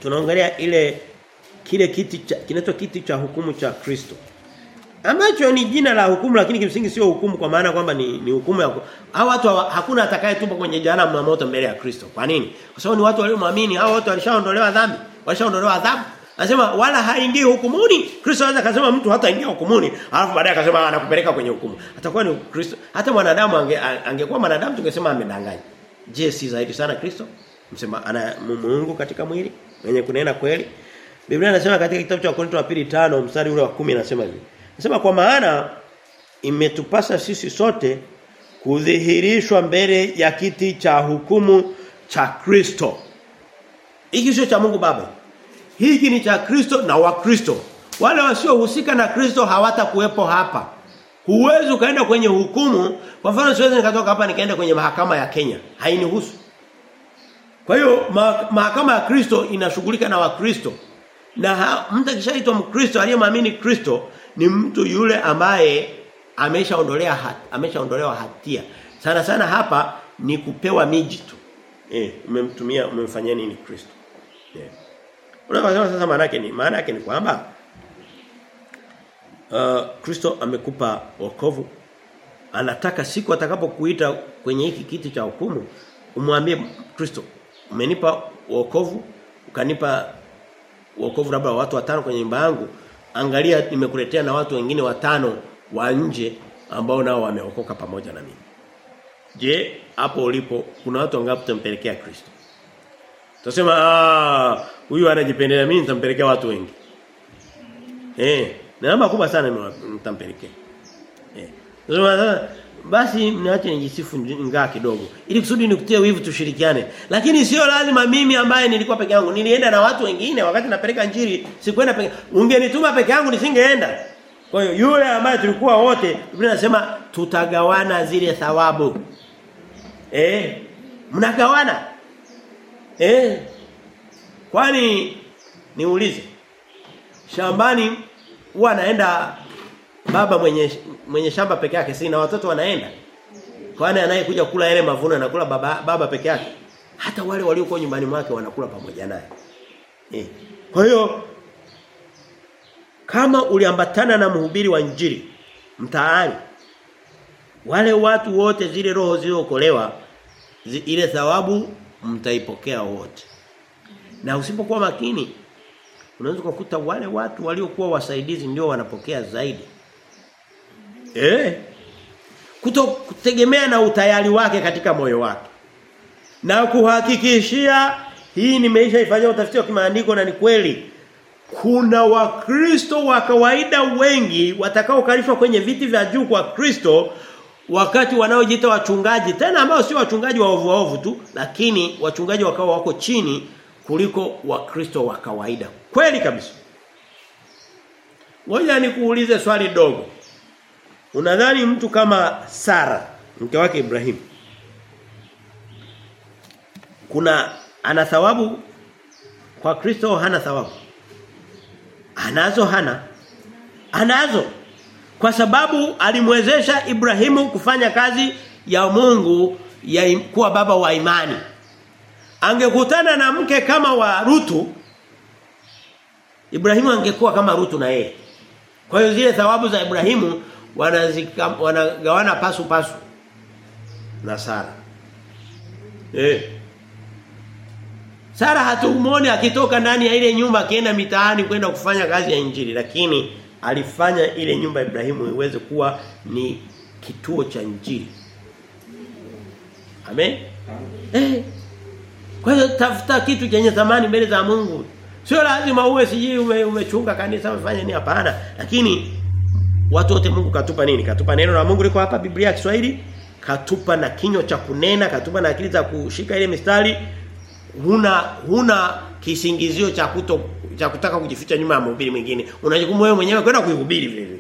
tunaangalia ile kile kiti cha kinaitwa kiti cha hukumu cha Kristo. Ambacho ni jina la hukumu lakini kimsingi sio hukumu kwa maana kwamba ni, ni hukumu ya hao watu hawa- hakuna atakayetupa kwenye jehanamu ya moto mbele ya Kristo. Kwa nini? Kwa sababu ni watu waliomwamini, hao watu walishaondolewa dhambi, walishaondolewa adhabu. Anasema wala haingii hukumuni. Kristo anaweza kusema mtu hata ingia hukumuni, alafu baadaye akasema anakupeleka kwenye hukumu. Atakuwa ni Kristo. Hata mwanadamu ange, angekuwa mwanadamu tungesema amedanganya. Je, si zaidi sana Kristo? Msema ana Mungu katika mwili mwenye kunena kweli. Biblia inasema katika kitabu cha Wakorintho wa pili tano mstari ule wa 10 inasema hivi. Inasema kwa maana imetupasa sisi sote kudhihirishwa mbele ya kiti cha hukumu cha Kristo. Hiki sio cha Mungu Baba. Hiki ni cha Kristo na wa Kristo. Wale wasiohusika na Kristo hawatakuwepo hapa. Huwezi ukaenda kwenye hukumu, kwa mfano siwezi nikatoka hapa nikaenda kwenye mahakama ya Kenya. Hainihusu. Kwa hiyo ma, mahakama ya Kristo inashughulika na Wakristo. Na mtu akishaitwa Mkristo aliyemwamini Kristo ni mtu yule ambaye ameshaondolea ameshaondolewa hatia. Sana sana hapa ni kupewa miji tu. Eh, umemtumia umemfanyia nini Kristo? Eh. Unaweza sasa maana yake ni maana yake ni kwamba uh, Kristo amekupa wokovu anataka siku atakapokuita kwenye hiki kiti cha hukumu umwambie Kristo umenipa wokovu ukanipa wokovu labda wa watu watano kwenye nyumba yangu angalia nimekuletea na watu wengine watano wa nje ambao nao wameokoka pamoja na mimi je hapo ulipo kuna watu wangapi utampelekea Kristo Tutasema ah huyu anajipendelea mimi nitampelekea watu wengi. Eh, na namba kubwa sana nitampelekea. Eh. Tutasema basi mniache nijisifu ngaa kidogo ili kusudi nikutie wivu tushirikiane. Lakini sio lazima mimi ambaye nilikuwa peke yangu nilienda na watu wengine wakati napeleka njiri sikwenda peke ungenituma peke yangu nisingeenda. Kwa hiyo yule ambaye tulikuwa wote Biblia inasema tutagawana zile thawabu. Eh, mnagawana. Eh. Kwani niulize. Shambani huwa anaenda baba mwenye mwenye shamba peke yake si na watoto wanaenda. Kwani anayekuja kula yale mavuno anakula baba baba peke yake. Hata wale waliokuwa nyumbani mwake wanakula pamoja naye. Eh. Kwa hiyo kama uliambatana na mhubiri wa njiri mtaani wale watu wote zile roho zilizookolewa zi, ile thawabu mtaipokea wote. Na usipokuwa makini unaweza kukuta wale watu waliokuwa wasaidizi ndio wanapokea zaidi. Eh? Kuto kutegemea na utayari wake katika moyo wake. Na kuhakikishia hii nimeisha ifanyia utafiti wa kimaandiko na ni kweli kuna wakristo wa kawaida wengi watakaokalishwa kwenye viti vya juu kwa Kristo wakati wanaojiita wachungaji tena ambao sio wachungaji wa ovu ovu tu lakini wachungaji wakawa wako chini kuliko wakristo wa kawaida kweli kabisa ngoja nikuulize swali dogo unadhani mtu kama Sara mke wake Ibrahim kuna ana thawabu kwa Kristo hana thawabu anazo hana anazo kwa sababu alimwezesha Ibrahimu kufanya kazi ya Mungu ya kuwa baba wa imani. Angekutana na mke kama wa Rutu Ibrahimu angekuwa kama Rutu na yeye. Kwa hiyo zile thawabu za Ibrahimu wanazika, wanagawana pasu pasu na Sara. Eh. Sara hatumuone akitoka ndani ya ile nyumba akienda mitaani kwenda kufanya kazi ya injili lakini alifanya ile nyumba ya Ibrahimu iweze kuwa ni kituo cha injili. Amen. Eh. Kwa hiyo tafuta kitu chenye thamani mbele za Mungu. Sio lazima uwe siji ume, umechunga kanisa umefanya nini hapana. Lakini watu wote Mungu katupa nini? Katupa neno la Mungu liko hapa Biblia ya Kiswahili, katupa na kinywa cha kunena, katupa na akili za kushika ile mistari. Huna huna kisingizio cha kuto cha kutaka kujificha nyuma ya mhubiri mwingine. Unajukumu wewe mwenyewe kwenda kuihubiri vile.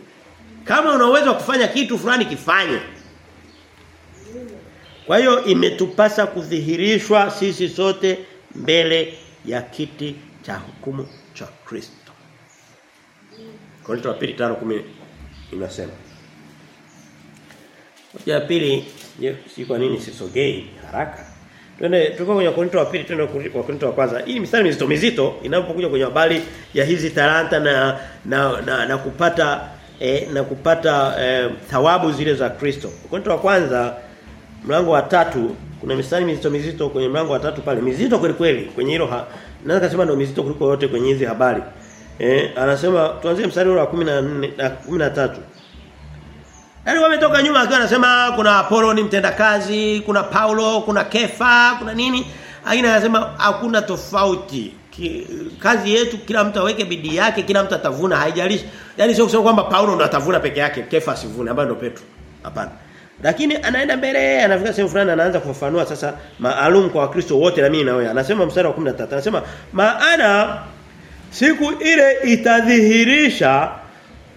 Kama una uwezo kufanya kitu fulani kifanye. Kwa hiyo imetupasa kudhihirishwa sisi sote mbele ya kiti cha hukumu cha Kristo. Korinto wa 2:5 inasema. Ya pili, si kwa nini sisogei haraka? Twende tuko kwenye Korinto wa pili twende kwa Korinto wa kwanza. Hii mistari mizito mizito inapokuja kwenye habari ya hizi talanta na na, na, na kupata e, na kupata e, thawabu zile za Kristo. Korinto wa kwanza mlango wa tatu kuna mistari mizito mizito kwenye mlango wa tatu pale. Mizito kweli kweli kwenye hilo naweza kusema ndio mizito kuliko yote kwenye hizi habari. Eh anasema tuanzie mstari wa 14 na 13. Yaani wametoka nyuma akiwa anasema kuna Apollo ni mtendakazi, kuna Paulo, kuna Kefa, kuna nini? Aina anasema hakuna tofauti. Ki, kazi yetu kila mtu aweke bidii yake, kila mtu atavuna, haijalishi. Yaani sio kusema kwamba Paulo ndo atavuna peke yake, Kefa asivune, ambaye ndo Petro. Hapana. Lakini anaenda mbele, anafika sehemu fulani anaanza kufafanua sasa maalum kwa Wakristo wote na mimi na wewe. Anasema mstari wa 13. Anasema maana siku ile itadhihirisha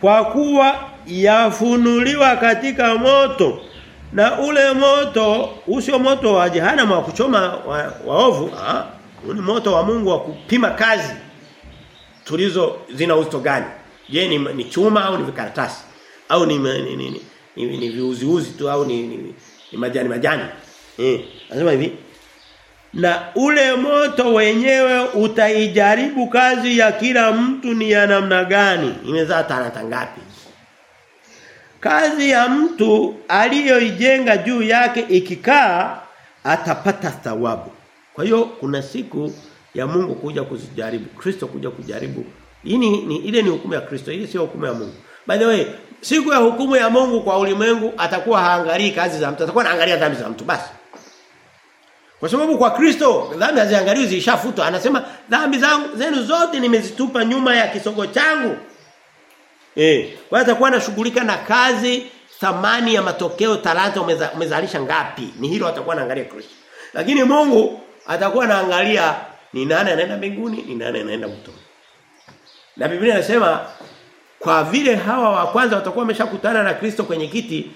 kwa kuwa yafunuliwa katika moto na ule moto usio moto wa jehanamu wa kuchoma wa, waovu ah ni moto wa Mungu wa kupima kazi tulizo zina uzito gani? Je ni, ni chuma au ni vikaratasi? Au ni ni, ni, ni, ni, ni viuziuzi tu au ni, ni, ni majani majani? Eh anasema hivi na ule moto wenyewe utaijaribu kazi ya kila mtu ni ya namna gani. Imezaa talanta ngapi? Kazi ya mtu aliyoijenga juu yake ikikaa atapata thawabu. Kwa hiyo kuna siku ya Mungu kuja kuzijaribu Kristo kuja kujaribu. Hii ni, ni ile ni hukumu ya Kristo ile sio hukumu ya Mungu. By the way siku ya hukumu ya Mungu kwa ulimwengu atakuwa haangalii kazi za mtu atakuwa anaangalia dhambi za mtu basi kwa sababu kwa Kristo dhambi haziangaliwi zishafutwa. Anasema dhambi zangu zenu zote nimezitupa nyuma ya kisogo changu. Eh, kwa atakuwa anashughulika na kazi thamani ya matokeo talanta umeza, umezalisha ngapi? Ni hilo atakuwa anaangalia Kristo. Lakini Mungu atakuwa anaangalia ni nani anaenda mbinguni, ni nani anaenda mtoni. Na Biblia inasema kwa vile hawa wa kwanza watakuwa wameshakutana na Kristo kwenye kiti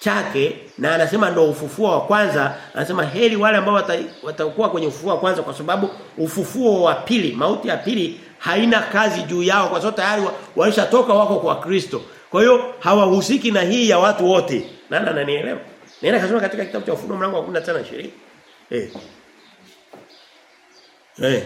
chake na anasema ndo ufufuo wa kwanza. Anasema heri wale ambao watakuwa kwenye ufufuo wa kwanza kwa sababu ufufuo wa pili mauti ya pili haina kazi juu yao kwa sababu tayari walishatoka wako kwa Kristo. Kwa hiyo hawahusiki na hii ya watu wote. Nani ananielewa nenda kasoma katika kitabu cha ufunuo mlango wa 15 na 20 eh. Eh.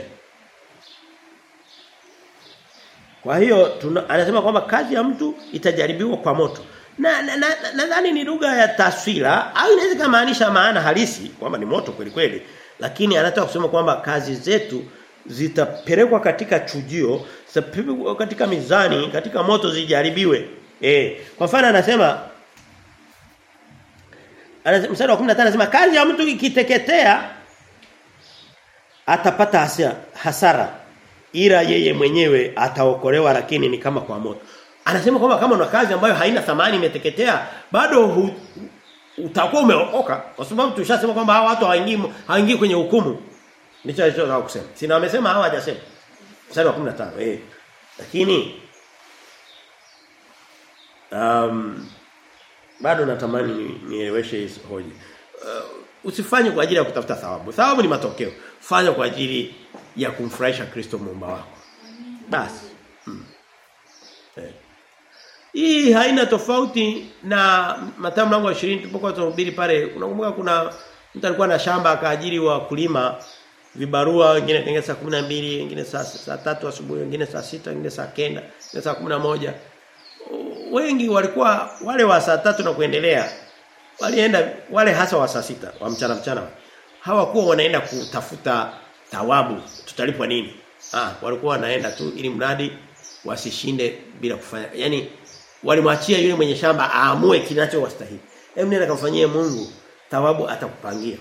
Kwa hiyo tuna, anasema kwamba kazi ya mtu itajaribiwa kwa moto na nadhani na, na, na ni lugha ya taswira au inaweza kumaanisha maana halisi kwamba ni moto kweli kweli lakini anataka kusema kwamba kazi zetu zitapelekwa katika chujio zitapelekwa katika mizani katika moto zijaribiwe. Eh kwa mfano anasema mstari wa 15 anasema kazi ya mtu ikiteketea atapata hasara ila yeye mwenyewe ataokolewa lakini ni kama kwa moto Anasema kwamba kama una kazi ambayo haina thamani imeteketea bado utakuwa umeokoka kwa sababu tushasema kwamba hawa watu hawaingii hawaingii kwenye hukumu. Ndicho alichotaka kusema. Sina amesema hawa hajasema. Mstari wa 15. Eh. Lakini um, bado natamani nieleweshe hizo hoja. Uh, usifanye kwa ajili ya kutafuta thawabu. Thawabu ni matokeo. Fanya kwa ajili ya kumfurahisha Kristo muumba wako. Basi. Hii haina tofauti na Mathayo mlango wa 20 tulipokuwa tunahubiri pale. Unakumbuka kuna mtu alikuwa na shamba akaajiri wa kulima vibarua wengine tengeza saa 12, wengine saa saa 3 asubuhi, wengine saa 6, wengine saa 9, wengine saa 11. Wengi walikuwa wale wa saa 3 na kuendelea. Walienda wale hasa wa saa 6 wa mchana mchana. Hawakuwa wanaenda kutafuta thawabu, tutalipwa nini? Ah, walikuwa wanaenda tu ili mradi wasishinde bila kufanya. Yaani walimwachia yule mwenye shamba aamue kinachowastahili. Hebu nenda kamfanyie Mungu, thawabu atakupangia.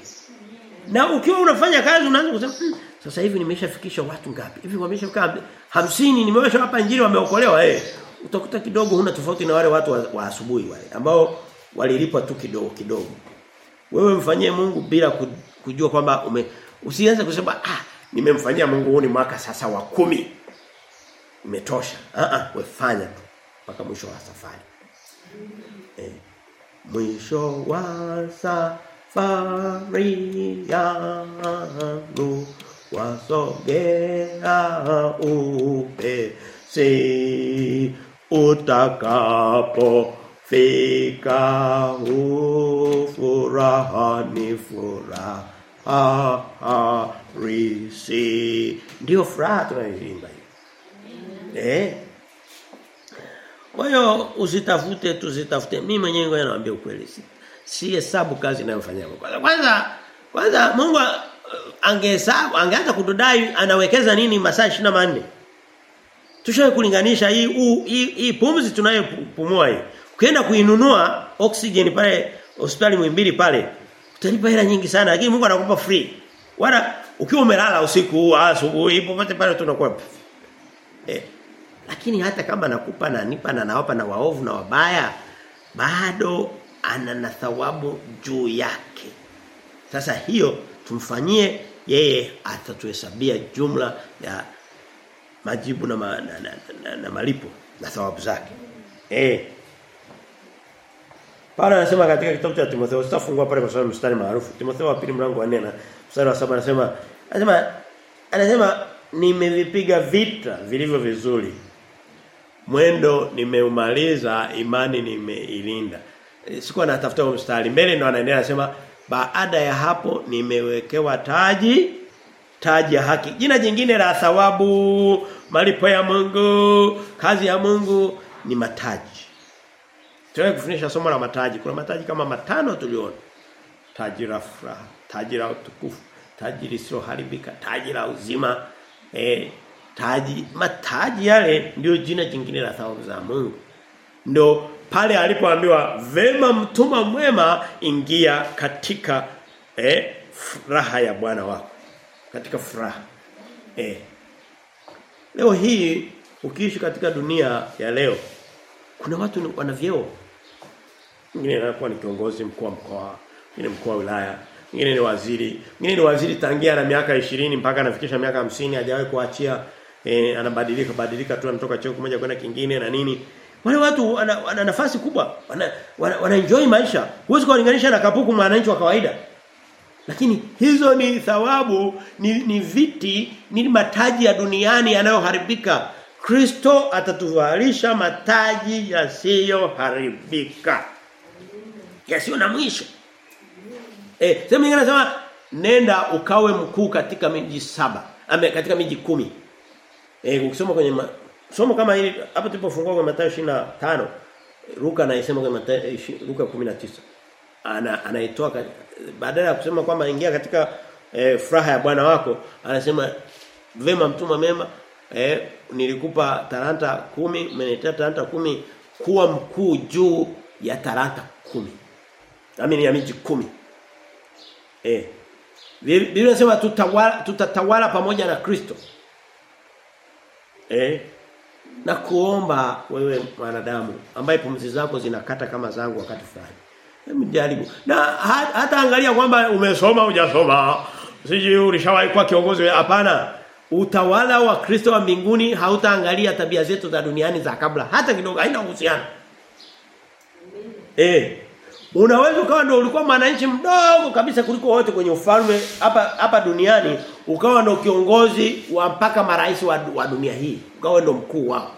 Na ukiwa unafanya kazi unaanza kusema hmm, sasa hivi nimeshafikisha watu ngapi? Hivi wameshafika 50 nimeweza hapa injili wameokolewa eh. Utakuta kidogo huna tofauti na wale watu wa, wa asubuhi wale ambao walilipwa tu kidogo kidogo. Wewe mfanyie Mungu bila kujua kwamba ume usianze kusema ah nimemfanyia Mungu huu ni mwaka sasa wa kumi Imetosha. Ah ah wefanya tu mpaka mwisho wa safari. Eh. Mwisho wa safari yangu wasogea upesi utakapo fika ufuraha ni furaha risi ndio furaha tunayoimba eh Kwa hiyo usitafute tusitafute. Mimi mwenyewe ngoja naambia ukweli. Si, hesabu kazi ninayofanya. Kwanza kwanza, kwanza Mungu angehesabu angeanza kutudai anawekeza nini masaa 24. Tushawe kulinganisha hii huu- hii, hii pumzi tunayopumua hii. Ukienda kuinunua oxygen pale hospitali Muhimbili pale utalipa hela nyingi sana lakini Mungu anakupa free. Wala ukiwa umelala usiku au asubuhi popote pale tunakuwa eh, lakini hata kama nakupa na nipa na nawapa na waovu na wabaya bado ana na thawabu juu yake. Sasa hiyo tumfanyie yeye atatuhesabia jumla ya majibu na, ma, na, na, na, na, na malipo na thawabu zake. Eh. Paulo anasema katika kitabu cha Timotheo sitafungua pale kwa sababu mstari maarufu. Timotheo wa pili mlango wa 4 na mstari wa 7 anasema anasema anasema nimevipiga vita vilivyo vizuri. Mwendo nimeumaliza, imani nimeilinda. E, Sikuwa natafuta mstari. Mbele ndo anaendelea anasema baada ya hapo nimewekewa taji taji ya haki. Jina jingine la thawabu, malipo ya Mungu, kazi ya Mungu ni mataji. Tuwe kufundisha somo la mataji. Kuna mataji kama matano tuliona. Taji la furaha, taji la utukufu, taji lisiloharibika, taji la uzima, eh taji mataji yale ndio jina jingine la thawabu za Mungu. Ndio pale alipoambiwa vema mtuma mwema ingia katika eh furaha ya Bwana wako. Katika furaha. Eh. Leo hii ukiishi katika dunia ya leo kuna watu wana vyeo. Mwingine anakuwa ni kiongozi mkuu wa mkoa, mwingine mkuu wa wilaya, mwingine ni waziri, mwingine ni waziri tangia na miaka 20 mpaka anafikisha miaka 50 hajawahi kuachia eh, anabadilika badilika tu anatoka cheo kimoja kwenda kingine na nini. Wale watu wana, wana nafasi kubwa, wana, wana, wana enjoy maisha. Huwezi kulinganisha na kapuku mwananchi wa kawaida. Lakini hizo ni thawabu, ni, ni viti, ni mataji ya duniani yanayoharibika. Kristo atatuvalisha mataji yasiyoharibika. Yasiyo na mwisho. Eh, sema nenda ukawe mkuu katika miji saba, ame katika miji kumi. Eh ukisoma kwenye ma, somo kama hili hapa tulipofungua kwa Mathayo 25, Luka anasema kwa Mathayo Luka 19 ana anaitoa badala ya kusema kwamba ingia katika e, furaha ya Bwana wako anasema vema mtuma mema eh, nilikupa talanta kumi umeniletea talanta kumi kuwa mkuu juu ya talanta kumi. Amini ya miji kumi. Eh Biblia inasema tutatawala pamoja na Kristo eh na kuomba wewe mwanadamu ambaye pumzi zako zinakata kama zangu wakati fulani. Hebu jaribu. Na ha- hata angalia kwamba umesoma hujasoma. Siji ulishawahi kuwa kiongozi hapana. Utawala wa Kristo wa mbinguni hautaangalia tabia zetu za duniani za kabla hata kidogo haina uhusiano. Eh. Unaweza ukawa ndio ulikuwa mwananchi mdogo kabisa kuliko wote kwenye ufalme hapa hapa duniani ukawa ndio kiongozi wa mpaka marais wa, wa dunia hii. Ukawa ndio mkuu wao.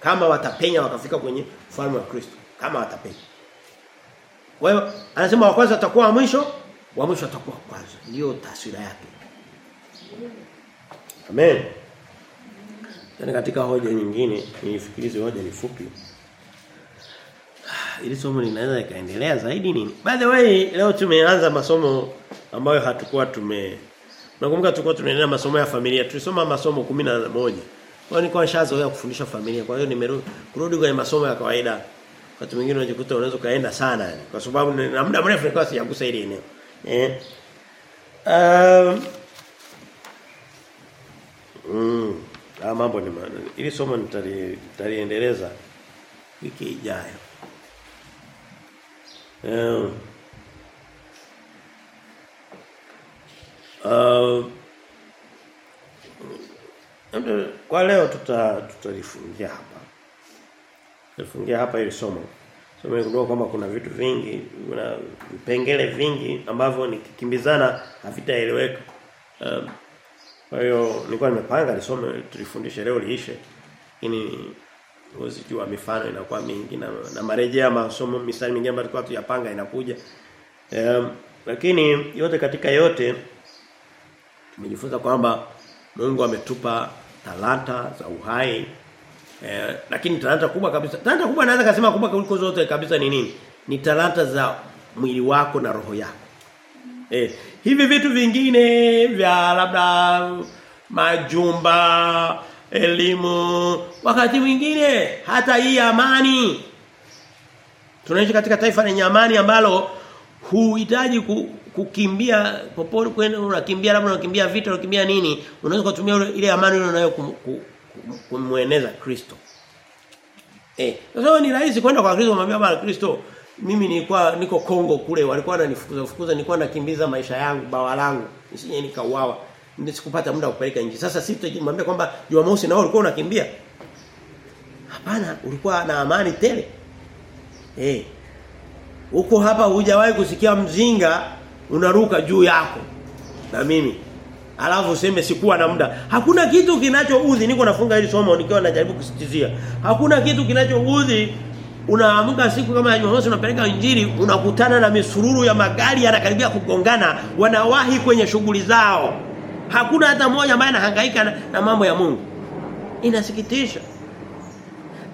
Kama watapenya wakafika kwenye ufalme wa Kristo. Kama watapenya. Kwa hiyo anasema wa kwanza atakuwa wa mwisho, wa mwisho atakuwa wa kwanza. Ndio taswira yake. Amen. Tena katika hoja nyingine, nifikirize hoja ni fupi. Ili somo linaweza ikaendelea zaidi nini? By the way, leo tumeanza masomo ambayo hatukuwa tume Nakumbuka tulikuwa tunaendelea masomo ya familia. Tulisoma masomo 11. Kwa hiyo nilikuwa nishazoea kufundisha familia. Kwa hiyo nimerudi kwenye masomo ya kawaida. Wakati mwingine unajikuta unaweza kaenda sana. Kwa sababu na muda mrefu nilikuwa sijagusa ile eneo. Eh. Um, mm, ah mambo ni maana. Ili somo nitali- nitaliendeleza wiki ijayo. Um, uh, kwa leo tuta tutalifungia hapa. Tutalifungia hapa ili somo. Somo ndio kwamba kuna vitu vingi, kuna vipengele vingi ambavyo nikikimbizana havitaeleweka. Um, kwa hiyo nilikuwa nimepanga nisome tulifundishe leo liishe. Lakini huwezi mifano inakuwa mingi na, na marejea masomo mistari mingine ambayo tulikuwa tuyapanga inakuja. Um, lakini yote katika yote tumejifunza kwamba Mungu ametupa talanta za uhai Eh, lakini talanta kubwa kabisa. Talanta kubwa naweza kusema kubwa kuliko zote kabisa ni nini? Ni talanta za mwili wako na roho yako. Eh, hivi vitu vingine vya labda majumba, elimu, wakati mwingine hata hii amani. Tunaishi katika taifa lenye amani ambalo huhitaji ku, kukimbia popote kwenda unakimbia labda unakimbia vita unakimbia nini unaweza kutumia ile amani ile unayo kumueneza Kristo. Eh, sasa ni rahisi kwenda kwa Kristo kumwambia bwana Kristo mimi nilikuwa niko Kongo kule walikuwa wananifukuza fukuza nilikuwa nakimbiza maisha yangu bawa langu nisije nikauawa nisikupata muda wa kupeleka nje. Sasa sisi tutajimwambia kwamba Jumamosi wao ulikuwa unakimbia? Hapana ulikuwa na amani tele. Eh. Huko hapa hujawahi kusikia mzinga unaruka juu yako. Na mimi. Alafu useme sikuwa na muda. Hakuna kitu kinachoudhi niko nafunga hili somo nikiwa najaribu kusitizia hakuna kitu kinachoudhi unaamka siku kama ya Jumamosi unapeleka injili unakutana na misururu ya magari yanakaribia kugongana wanawahi kwenye shughuli zao hakuna hata mmoja ambaye anahangaika na, na mambo ya Mungu inasikitisha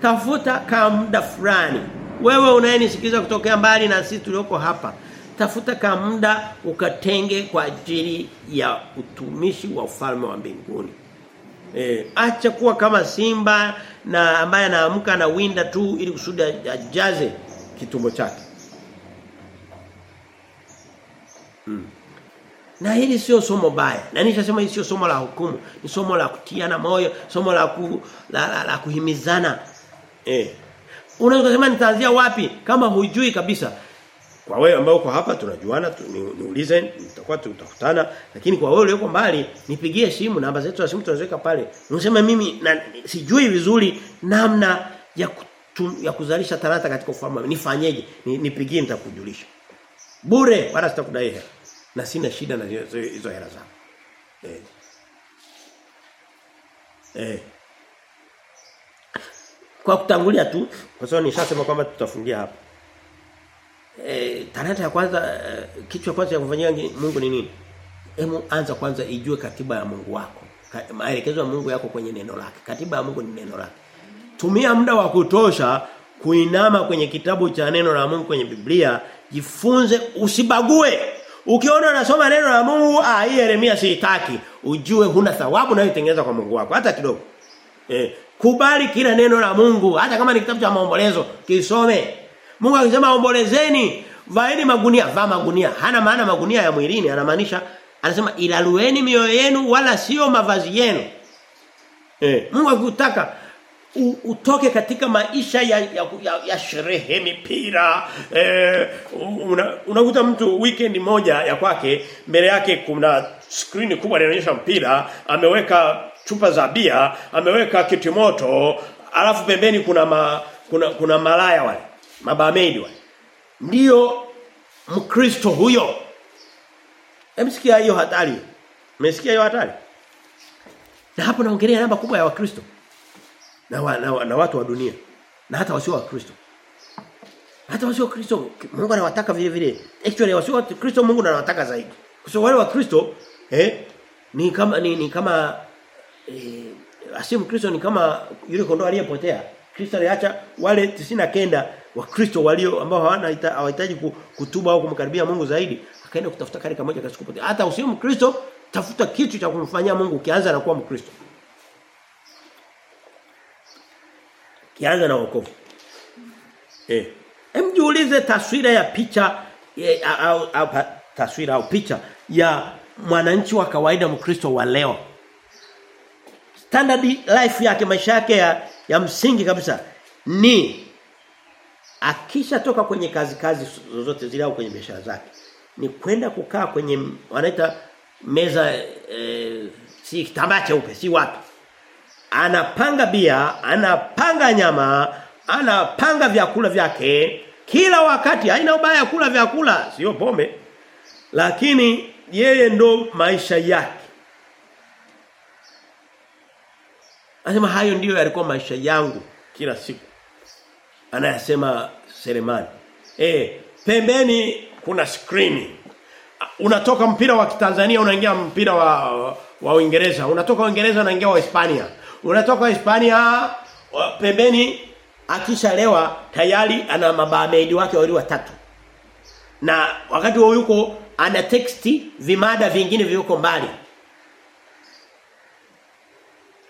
tafuta kama muda fulani wewe unayenisikiliza kutokea mbali na sisi tulioko hapa tafuta kama muda ukatenge kwa ajili ya utumishi wa ufalme wa mbinguni Eh, acha kuwa kama simba na ambaye anaamka na winda tu ili kusudi ajaze kitumbo chake. Hmm. Na hili sio somo baya. Na nishasema hili sio somo la hukumu, ni somo la kutiana moyo, somo la ku, la, la, la kuhimizana. Eh. Unaweza kusema nitaanzia wapi kama hujui kabisa? Kwa wewe ambao uko hapa tunajuana tu, ni, niulize nitakuwa tutakutana lakini kwa wewe ulioko mbali nipigie simu namba zetu za simu tunaziweka pale. Unasema mimi na, sijui vizuri namna ya kutu, ya kuzalisha talanta katika ufalme. Nifanyeje? Ni, nipigie nitakujulisha. Bure wala sitakudai hela. Na sina shida na hizo hela zangu. Eh. Eh. Kwa kutangulia tu kwa sababu nishasema kwamba tutafungia hapa. Eh, talanta ya kwanza kichwa kwanza ya kufanyia Mungu ni nini? Hebu anza kwanza ijue katiba ya Mungu wako. Maelekezo ya Mungu yako kwenye neno lake. Katiba ya Mungu ni neno lake. Tumia muda wa kutosha kuinama kwenye kitabu cha neno la Mungu kwenye Biblia, jifunze usibague. Ukiona unasoma neno la Mungu, ah hii Yeremia siitaki, ujue huna thawabu unayotengeneza kwa Mungu wako hata kidogo. Eh, kubali kila neno la Mungu hata kama ni kitabu cha maombolezo, kisome. Mungu akisema ombolezeni, vaeni magunia, vaa magunia. Hana maana magunia ya mwilini, anamaanisha anasema ilalueni mioyo yenu wala sio mavazi yenu. Eh, Mungu akutaka utoke katika maisha ya ya, ya, ya sherehe mipira eh, unakuta una mtu weekend moja ya kwake mbele yake kuna screen kubwa inaonyesha mpira ameweka chupa za bia ameweka kitimoto alafu pembeni kuna ma, kuna kuna malaya wale mabamedi wale. Ndio mkristo huyo. Emsikia hiyo hatari. Mmesikia hiyo hatari? Na hapo naongelea namba kubwa ya wakristo na, wa, na, wa, na watu wa dunia na hata wasio wa Kristo. Hata wasio Kristo Mungu anawataka vile vile. Actually wasio wa Kristo Mungu anawataka zaidi. Kwa sababu wale wa Kristo eh ni kama ni, ni kama eh asimu Kristo ni kama yule kondoo aliyepotea. Kristo aliacha wale 99 wa Kristo walio ambao hawana hawahitaji kutuba au kumkaribia Mungu zaidi, akaenda kutafuta kale kamoja kasikupotea. Hata usio Mkristo tafuta kitu cha kumfanyia Mungu kianza na kuwa Mkristo. Kianza na wokovu. Eh. Hem jiulize taswira ya picha e, au, au taswira au picha ya mwananchi wa kawaida mkristo wa leo. Standard life yake maisha yake ya, ya msingi kabisa ni akisha toka kwenye kazi kazi zozote zile au kwenye biashara zake ni kwenda kukaa kwenye wanaita meza e, si kitambaa cheupe si wapi anapanga bia, anapanga nyama, anapanga vyakula vyake kila wakati. Haina ubaya kula vyakula, sio pombe. Lakini yeye ndo maisha yake. Anasema hayo ndiyo yalikuwa maisha yangu kila siku. Anayasema Selemani. Eh, pembeni kuna screen. Unatoka mpira wa Kitanzania unaingia mpira wa wa Uingereza. Unatoka Uingereza unaingia wa Hispania unatoka Hispania pembeni akishalewa tayari ana mabamedi wake wawili watatu. Na wakati huo yuko ana teksti vimada vingine viko mbali.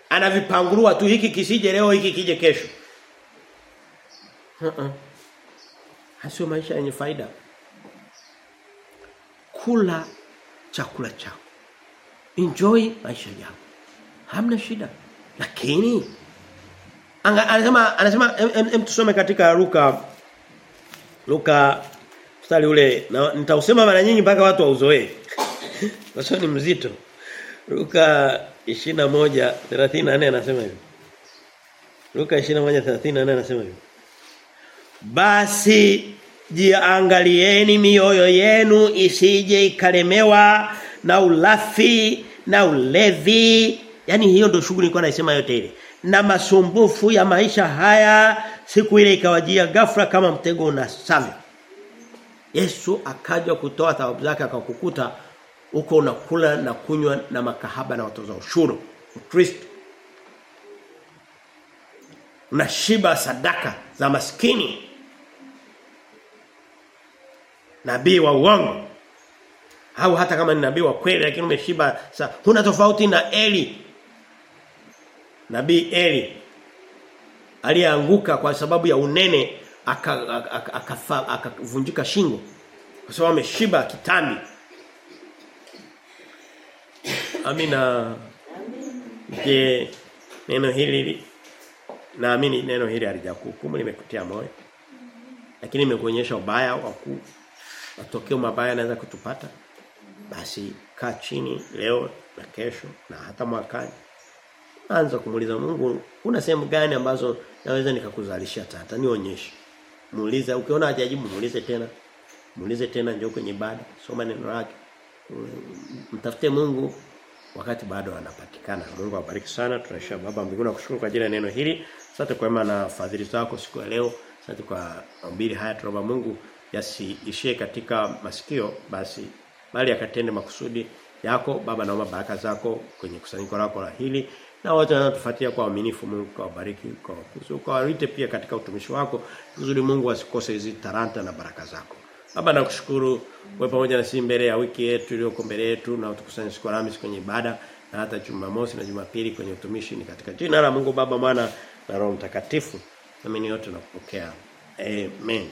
Anavipangurua tu hiki kisije leo hiki kije kesho. Uh-uh. Hasio maisha yenye faida. Kula chakula chako. Enjoy maisha yako. Hamna shida. Lakini anga, anasema anasema em, em, tusome katika Luka Luka mstari ule na nitausema mara nyingi mpaka watu wauzoee. Kwa sababu ni mzito. Luka 21:34 anasema hivi. Luka 21:34 anasema hivi. Basi jiangalieni mioyo yenu isije ikalemewa na ulafi na ulevi. Yaani hiyo ndio shughuli nilikuwa naisema yote ile. Na masumbufu ya maisha haya siku ile ikawajia ghafla kama mtego unasavya. Yesu akaja kutoa thawabu zake akakukuta uko unakula na kunywa na makahaba na watoza ushuru. Kristo. Unashiba sadaka za maskini. Nabii wa uongo. Au hata kama ni nabii wa kweli lakini umeshiba huna tofauti na Eli. Nabii Eli alianguka kwa sababu ya unene akavunjika aka, aka, aka, aka shingo kwa sababu ameshiba kitambi. Amina. Je, neno hili naamini neno hili halijakuhukumu limekutia moyo. Lakini imekuonyesha ubaya wa matokeo mabaya yanaweza kutupata. Basi kaa chini leo na kesho na hata mwakani. Anza kumuuliza Mungu, kuna sehemu gani ambazo naweza nikakuzalisha tata nionyeshe. Muulize ukiona hajajibu muulize tena. Muulize tena njoo kwenye ibada, soma neno lake. Mtafute Mungu wakati bado anapatikana. Mungu awabariki sana. Tunashukuru Baba mbinguni nakushukuru kwa ajili ya neno hili. Asante kwa wema na fadhili zako siku ya leo. Asante kwa mbili haya tunaomba Mungu yasiishie katika masikio basi bali akatende makusudi yako baba naomba baraka zako kwenye kusanyiko lako la hili na wote wanaotufuatia kwa uaminifu Mungu kawabariki kwa kusu kawarite pia katika utumishi wako uzuri Mungu asikose hizi taranta na baraka zako baba nakushukuru wewe pamoja na sisi mbele ya wiki yetu iliyoko mbele yetu na utukusanye siku Alhamisi kwenye ibada na hata Jumamosi na Jumapili kwenye utumishi ni katika jina la Mungu Baba Mwana na Roho Mtakatifu. Amini yote nakupokea. Amen.